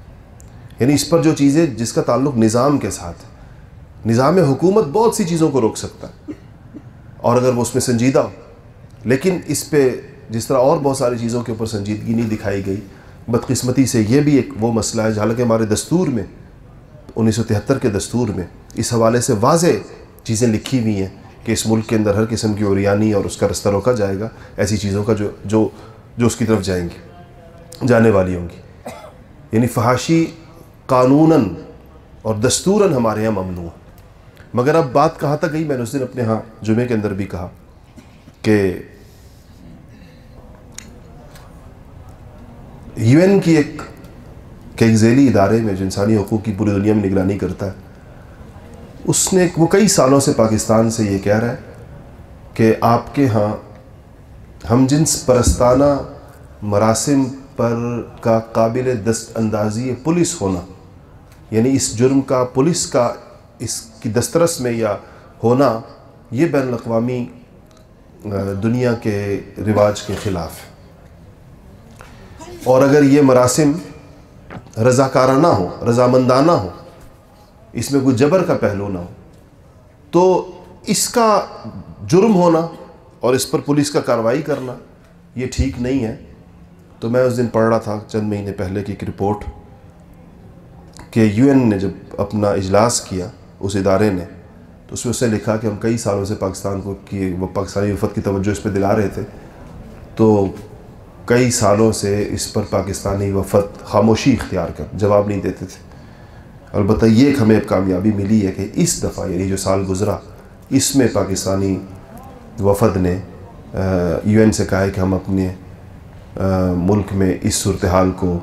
یعنی اس پر جو چیزیں جس کا تعلق نظام کے ساتھ ہے، نظام حکومت بہت سی چیزوں کو روک سکتا ہے، اور اگر وہ اس میں سنجیدہ ہو، لیکن اس پہ جس طرح اور بہت ساری چیزوں کے اوپر سنجیدگی نہیں دکھائی گئی، بدقسمتی سے یہ بھی ایک وہ مسئلہ ہے، حالانکہ ہمارے دستور میں، انیس سو تہتر کے دستور میں اس حوالے سے واضح چیزیں لکھی ہوئی ہیں۔ کہ اس ملک کے اندر ہر قسم کی اوریانی اور اس کا رستہ روکا جائے گا، ایسی چیزوں کا جو جو جو اس کی طرف جائیں گی، جانے والی ہوں گی۔ یعنی فحاشی قانوناً اور دستوراً ہمارے یہاں ممنوع۔ مگر اب بات کہاں تک گئی؟ میں نے اس دن اپنے ہاں جمعے کے اندر بھی کہا کہ یو این کی ایک، کہ ایک ذیلی ادارے میں جو انسانی حقوق کی پوری دنیا میں نگرانی کرتا ہے اس نے وہ کئی سالوں سے پاکستان سے یہ کہہ رہا ہے کہ آپ کے ہاں ہم جنس پرستانہ مراسم پر کا قابل دست اندازی پولیس ہونا یعنی اس جرم کا پولیس کا اس کی دسترس میں یا ہونا، یہ بین الاقوامی دنیا کے رواج کے خلاف ہے۔ اور اگر یہ مراسم رضاکارانہ ہو، رضامندانہ ہو اس میں کوئی جبر کا پہلو نہ ہو۔ تو اس کا جرم ہونا اور اس پر پولیس کا کارروائی کرنا یہ ٹھیک نہیں ہے۔ تو میں اس دن پڑھ رہا تھا چند مہینے پہلے کی ایک رپورٹ کہ یو این نے جب اپنا اجلاس کیا اس ادارے نے، تو اس میں اس نے لکھا کہ ہم کئی سالوں سے پاکستان کو کی، وہ پاکستانی وفد کی توجہ اس پہ دلا رہے تھے۔ تو کئی سالوں سے اس پر پاکستانی وفد خاموشی اختیار کر، جواب نہیں دیتے تھے۔ البتہ یہ ایک ہمیں کامیابی ملی ہے کہ اس دفعہ یعنی جو سال گزرا، اس میں پاکستانی وفد نے یو این سے کہا ہے کہ ہم اپنے ملک میں اس صورتحال کو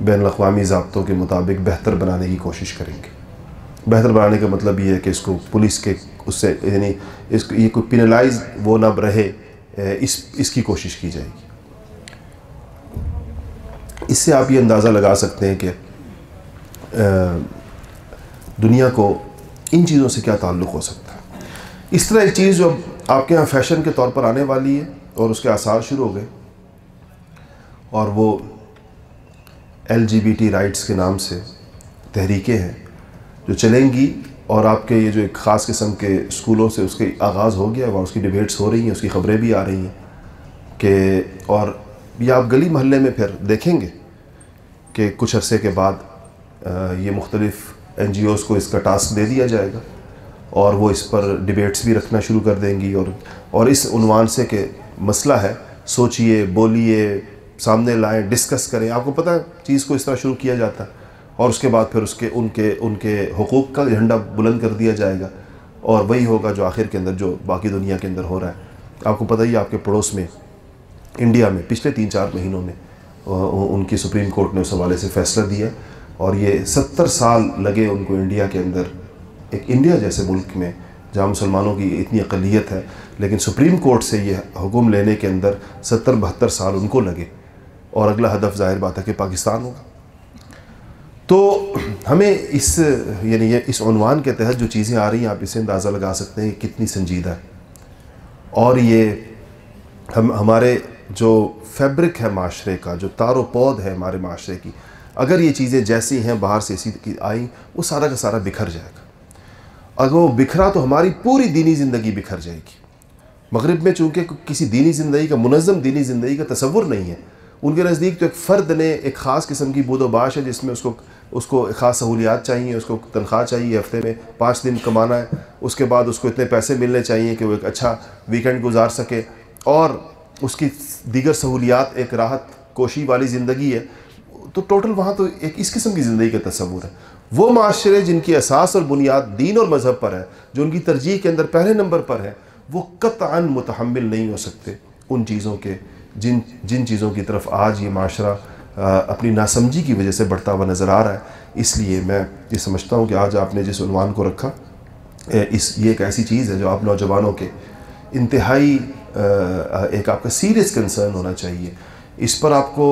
بین الاقوامی ضابطوں کے مطابق بہتر بنانے کی کوشش کریں گے۔ بہتر بنانے کا مطلب یہ ہے کہ اس کو پولیس کے، اس سے یعنی اس کو، یہ کوئی پینلائز وہ نہ رہے اس اس کی کوشش کی جائے گی۔ اس سے آپ یہ اندازہ لگا سکتے ہیں کہ دنیا کو ان چیزوں سے کیا تعلق ہو سکتا ہے؟ اس طرح ایک چیز جو آپ کے یہاں فیشن کے طور پر آنے والی ہے اور اس کے آثار شروع ہو گئے، اور وہ L G B T rights کے نام سے تحریکیں ہیں جو چلیں گی، اور آپ کے یہ جو ایک خاص قسم کے اسکولوں سے اس کے آغاز ہو گیا اور اس کی ڈبیٹس ہو رہی ہیں، اس کی خبریں بھی آ رہی ہیں کہ، اور یہ آپ گلی محلے میں پھر دیکھیں گے کہ کچھ عرصے کے بعد یہ مختلف این جی اوز کو اس کا ٹاسک دے دیا جائے گا اور وہ اس پر ڈبیٹس بھی رکھنا شروع کر دیں گی اور اور اس عنوان سے کہ مسئلہ ہے، سوچئے، بولیے، سامنے لائیں ڈسکس کریں۔ آپ کو پتہ ہے، چیز کو اس طرح شروع کیا جاتا ہے۔ اور اس کے بعد پھر اس کے، ان کے ان کے حقوق کا جھنڈا بلند کر دیا جائے گا۔ اور وہی ہوگا جو آخر کے اندر جو باقی دنیا کے اندر ہو رہا ہے۔ آپ کو پتہ ہی آپ کے پڑوس میں، انڈیا میں، پچھلے تین چار مہینوں میں ان کی سپریم کورٹ نے اس حوالے سے فیصلہ دیا اور یہ ستر سال لگے ان کو انڈیا کے اندر، ایک انڈیا جیسے ملک میں، جہاں مسلمانوں کی اتنی اقلیت ہے، لیکن سپریم کورٹ سے یہ حکم لینے کے اندر ستر بہتر سال ان کو لگے۔ اور اگلا ہدف ظاہر بات ہے کہ پاکستان ہوگا۔ تو ہمیں اس یعنی یہ اس عنوان کے تحت جو چیزیں آ رہی ہیں، آپ اسے اندازہ لگا سکتے ہیں کہ کتنی سنجیدہ ہے۔ اور یہ ہم، ہمارے جو فیبرک ہے معاشرے کا، جو تار و پود ہے ہمارے معاشرے کی اگر یہ چیزیں جیسی ہیں باہر سے اسی کی آئیں، وہ سارا کا سارا بکھر جائے گا۔ اگر وہ بکھرا تو ہماری پوری دینی زندگی بکھر جائے گی۔ مغرب میں چونکہ کسی دینی زندگی کا منظم دینی زندگی کا تصور نہیں ہے، ان کے نزدیک تو ایک فرد نے ایک خاص قسم کی بود و باش ہے جس میں اس کو اس کو خاص سہولیات چاہیے، اس کو تنخواہ چاہیے، ہفتے میں پانچ دن کمانا ہے، اس کے بعد اس کو اتنے پیسے ملنے چاہیے کہ وہ ایک اچھا ویکینڈ گزار سکے۔ اور اس کی دیگر سہولیات، ایک راحت، کوشی والی زندگی ہے۔ تو ٹوٹل وہاں تو ایک اس قسم کی زندگی کا تصور ہے۔ وہ معاشرے جن کی اساس اور بنیاد دین اور مذہب پر ہے، جو ان کی ترجیح کے اندر پہلے نمبر پر ہے، وہ قطعا متحمل نہیں ہو سکتے۔ ان چیزوں کے، جن جن چیزوں کی طرف آج یہ معاشرہ اپنی ناسمجھی کی وجہ سے بڑھتا ہوا نظر آ رہا ہے۔ اس لیے میں یہ سمجھتا ہوں کہ آج آپ نے جس عنوان کو رکھا اس، یہ ایک ایسی چیز ہے جو آپ نوجوانوں کے انتہائی ایک آپ کا سیریس کنسرن ہونا چاہیے۔ اس پر آپ کو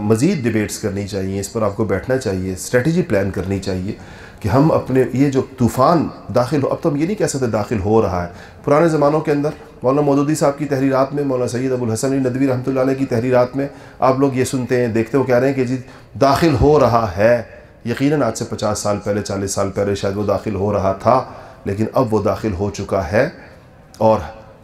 مزید ڈبیٹس کرنی چاہیے، اس پر آپ کو بیٹھنا چاہیے اسٹریٹجی پلان کرنی چاہیے کہ ہم اپنے یہ جو طوفان داخل ہو، اب تو ہم یہ نہیں کہہ سکتے داخل ہو رہا ہے۔ پرانے زمانوں کے اندر مولانا مودودی صاحب کی تحریرات میں، مولانا سید ابو الحسن ندوی رحمۃ اللہ علیہ کی تحریرات میں آپ لوگ یہ سنتے ہیں، دیکھتے ہو، کہہ رہے ہیں کہ جی داخل ہو رہا ہے۔ یقیناً آج سے پچاس سال پہلے، چالیس سال پہلے شاید وہ داخل ہو رہا تھا، لیکن اب وہ داخل ہو چکا ہے۔ اور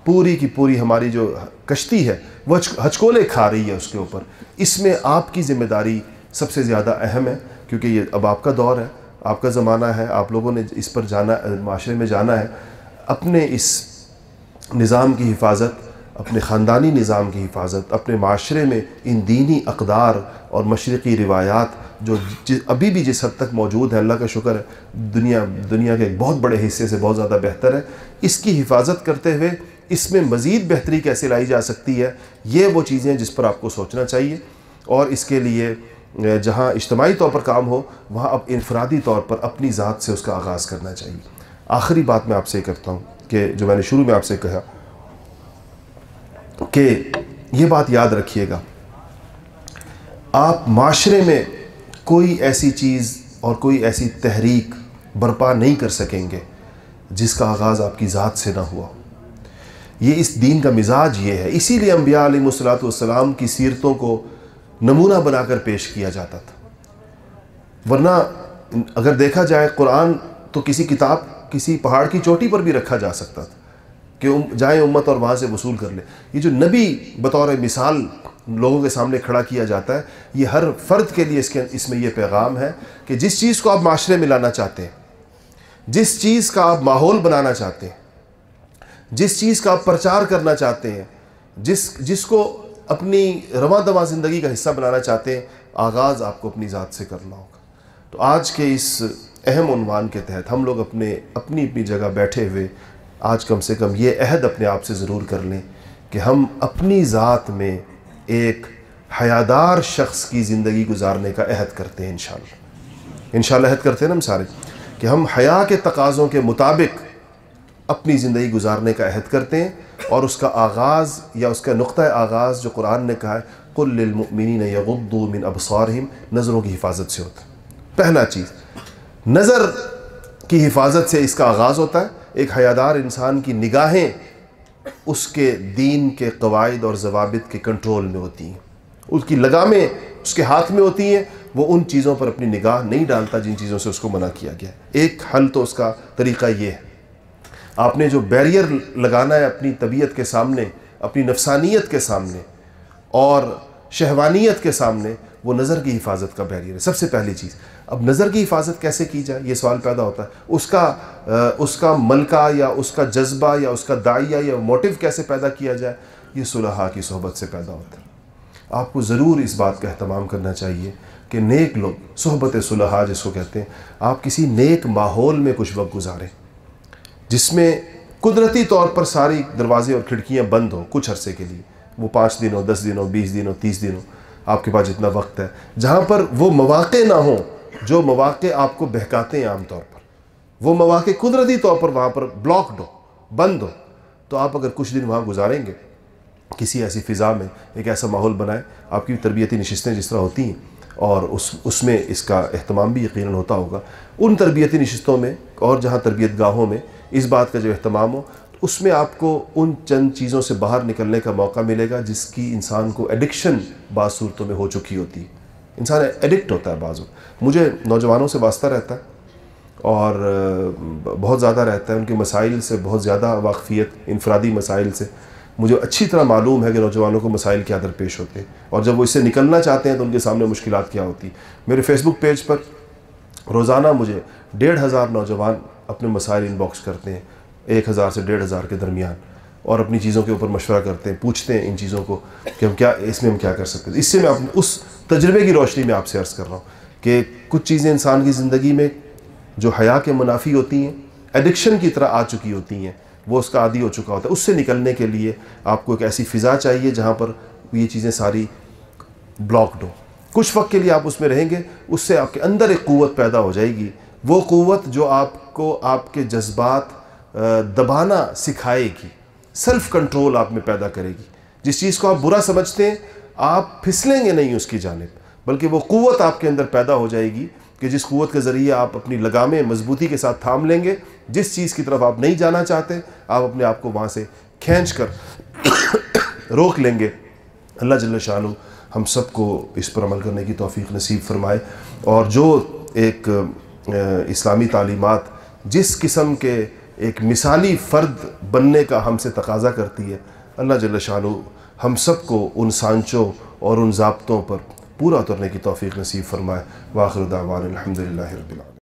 پوری کی پوری ہماری جو کشتی ہے وہ ہچکولے کھا رہی ہے اس کے اوپر۔ اس میں آپ کی ذمہ داری سب سے زیادہ اہم ہے، کیونکہ یہ اب آپ کا دور ہے، آپ کا زمانہ ہے، آپ لوگوں نے اس پر جانا، معاشرے میں جانا ہے۔ اپنے اس نظام کی حفاظت، اپنے خاندانی نظام کی حفاظت، اپنے معاشرے میں ان دینی اقدار اور مشرقی روایات جو ابھی بھی جس حد تک موجود ہیں، اللہ کا شکر ہے، دنیا دنیا کے ایک بہت بڑے حصے سے بہت زیادہ بہتر ہے۔ اس کی حفاظت کرتے ہوئے اس میں مزید بہتری کیسے لائی جا سکتی ہے، یہ وہ چیزیں جس پر آپ کو سوچنا چاہیے۔ اور اس کے لیے، جہاں اجتماعی طور پر کام ہو، وہاں اب انفرادی طور پر اپنی ذات سے اس کا آغاز کرنا چاہیے۔ آخری بات میں آپ سے کرتا ہوں کہ جو میں نے شروع میں آپ سے کہا کہ یہ بات یاد رکھیے گا۔ آپ معاشرے میں کوئی ایسی چیز اور کوئی ایسی تحریک برپا نہیں کر سکیں گے جس کا آغاز آپ کی ذات سے نہ ہوا۔ یہ اس دین کا مزاج یہ ہے۔ اسی لیے انبیاء علیہ الصلاۃ والسلام کی سیرتوں کو نمونہ بنا کر پیش کیا جاتا تھا۔ ورنہ اگر دیکھا جائے قرآن تو کسی کتاب، کسی پہاڑ کی چوٹی پر بھی رکھا جا سکتا تھا کہ جائیں امت اور وہاں سے وصول کر لے۔ یہ جو نبی بطور مثال لوگوں کے سامنے کھڑا کیا جاتا ہے، یہ ہر فرد کے لیے اس کے اس میں یہ پیغام ہے کہ جس چیز کو آپ معاشرے میں لانا چاہتے ہیں، جس چیز کا آپ ماحول بنانا چاہتے ہیں جس چیز کا آپ پرچار کرنا چاہتے ہیں، جس جس کو اپنی رواں دواں زندگی کا حصہ بنانا چاہتے ہیں، آغاز آپ کو اپنی ذات سے کرنا ہوگا۔ تو آج کے اس اہم عنوان کے تحت ہم لوگ اپنے، اپنی اپنی جگہ بیٹھے ہوئے آج کم سے کم یہ عہد اپنے آپ سے ضرور کر لیں کہ ہم اپنی ذات میں ایک حیادار شخص کی زندگی گزارنے کا عہد کرتے ہیں انشاءاللہ۔ انشاءاللہ عہد کرتے ہیں نا ہم سارے، کہ ہم حیا کے تقاضوں کے مطابق اپنی زندگی گزارنے کا عہد کرتے ہیں اور اس کا آغاز یا اس کا نقطہ آغاز جو قرآن نے کہا ہے، قل للمؤمنین یغضوا من ابصارہم نظروں کی حفاظت سے ہوتا ہے۔ پہلا چیز، نظر کی حفاظت سے اس کا آغاز ہوتا ہے۔ ایک حیادار انسان کی نگاہیں اس کے دین کے قواعد اور ضوابط کے کنٹرول میں ہوتی ہیں۔ اس کی لگامیں اس کے ہاتھ میں ہوتی ہیں۔ وہ ان چیزوں پر اپنی نگاہ نہیں ڈالتا جن چیزوں سے اس کو منع کیا گیا۔ ایک حل تو اس کا طریقہ یہ ہے۔ آپ نے جو بیریئر لگانا ہے اپنی طبیعت کے سامنے، اپنی نفسانیت کے سامنے اور شہوانیت کے سامنے، وہ نظر کی حفاظت کا بیریئر ہے۔ سب سے پہلی چیز، اب نظر کی حفاظت کیسے کی جائے؟ یہ سوال پیدا ہوتا ہے۔ اس کا اس کا ملکہ یا اس کا جذبہ یا اس کا دائیہ یا موٹیو کیسے پیدا کیا جائے؟ یہ صلحہ کی صحبت سے پیدا ہوتا ہے۔ آپ کو ضرور اس بات کا اہتمام کرنا چاہیے کہ نیک لوگ، صحبت صلحہ جس کو کہتے ہیں، آپ کسی نیک ماحول میں کچھ وقت گزاریں۔ جس میں قدرتی طور پر ساری دروازے اور کھڑکیاں بند ہوں کچھ عرصے کے لیے، وہ پانچ دن ہو دس دن ہو بیس دن ہو تیس دن ہو آپ کے پاس جتنا وقت ہے، جہاں پر وہ مواقع نہ ہوں، جو مواقع آپ کو بہکاتے ہیں عام طور پر۔ وہ مواقع قدرتی طور پر وہاں پر بلاکڈ ہو بند ہو تو آپ اگر کچھ دن وہاں گزاریں گے، کسی ایسی فضا میں ایک ایسا ماحول بنائیں، آپ کی تربیتی نشستیں جس طرح ہوتی ہیں، اور اس اس میں اس کا اہتمام بھی یقیناً ہوتا ہوگا۔ ان تربیتی نشستوں میں اور جہاں تربیت گاہوں میں اس بات کا جو اہتمام ہو، اس میں آپ کو ان چند چیزوں سے باہر نکلنے کا موقع ملے گا جس کی انسان کو ایڈکشن بعض صورتوں میں ہو چکی ہوتی۔ ہے انسان ایڈکٹ ہوتا ہے بعض مجھے نوجوانوں سے واسطہ رہتا ہے اور بہت زیادہ رہتا ہے۔ ان کے مسائل سے بہت زیادہ واقفیت، انفرادی مسائل سے۔ مجھے اچھی طرح معلوم ہے کہ نوجوانوں کو مسائل کیا درپیش ہوتے ہیں اور جب وہ اس سے نکلنا چاہتے ہیں تو ان کے سامنے مشکلات کیا ہوتی۔ میرے فیس بک پیج پر روزانہ مجھے ڈیڑھ ہزار نوجوان اپنے مسائل ان باکس کرتے ہیں، ایک ہزار سے ڈیڑھ ہزار کے درمیان، اور اپنی چیزوں کے اوپر مشورہ کرتے ہیں، پوچھتے ہیں ان چیزوں کو کہ ہم کیا، اس میں ہم کیا کر سکتے ہیں۔ اس سے میں اپنے، اس تجربے کی روشنی میں آپ سے عرض کر رہا ہوں کہ کچھ چیزیں انسان کی زندگی میں جو حیا کے منافی ہوتی ہیں ایڈکشن کی طرح آ چکی ہوتی ہیں، وہ اس کا عادی ہو چکا ہوتا ہے۔ اس سے نکلنے کے لیے آپ کو ایک ایسی فضا چاہیے جہاں پر یہ چیزیں ساری بلاکڈ ہوں۔ کچھ وقت کے لیے آپ اس میں رہیں گے، اس سے آپ کے اندر ایک قوت پیدا ہو جائے گی۔ وہ قوت جو آپ کو آپ کے جذبات دبانا سکھائے گی سیلف کنٹرول آپ میں پیدا کرے گی۔ جس چیز کو آپ برا سمجھتے ہیں، آپ پھسلیں گے نہیں اس کی جانب، بلکہ وہ قوت آپ کے اندر پیدا ہو جائے گی کہ جس قوت کے ذریعے آپ اپنی لگامیں مضبوطی کے ساتھ تھام لیں گے۔ جس چیز کی طرف آپ نہیں جانا چاہتے، آپ اپنے آپ کو وہاں سے کھینچ کر روک لیں گے۔ اللہ جل شاہ ہم سب کو اس پر عمل کرنے کی توفیق نصیب فرمائے۔ اور جو ایک اسلامی تعلیمات جس قسم کے ایک مثالی فرد بننے کا ہم سے تقاضا کرتی ہے، اللہ جل شاہ ہم سب کو ان سانچوں اور ان ضابطوں پر پورا اترنے کی توفیق نصیب فرمائے۔ واخر دعوان الحمدللہ رب العالمین۔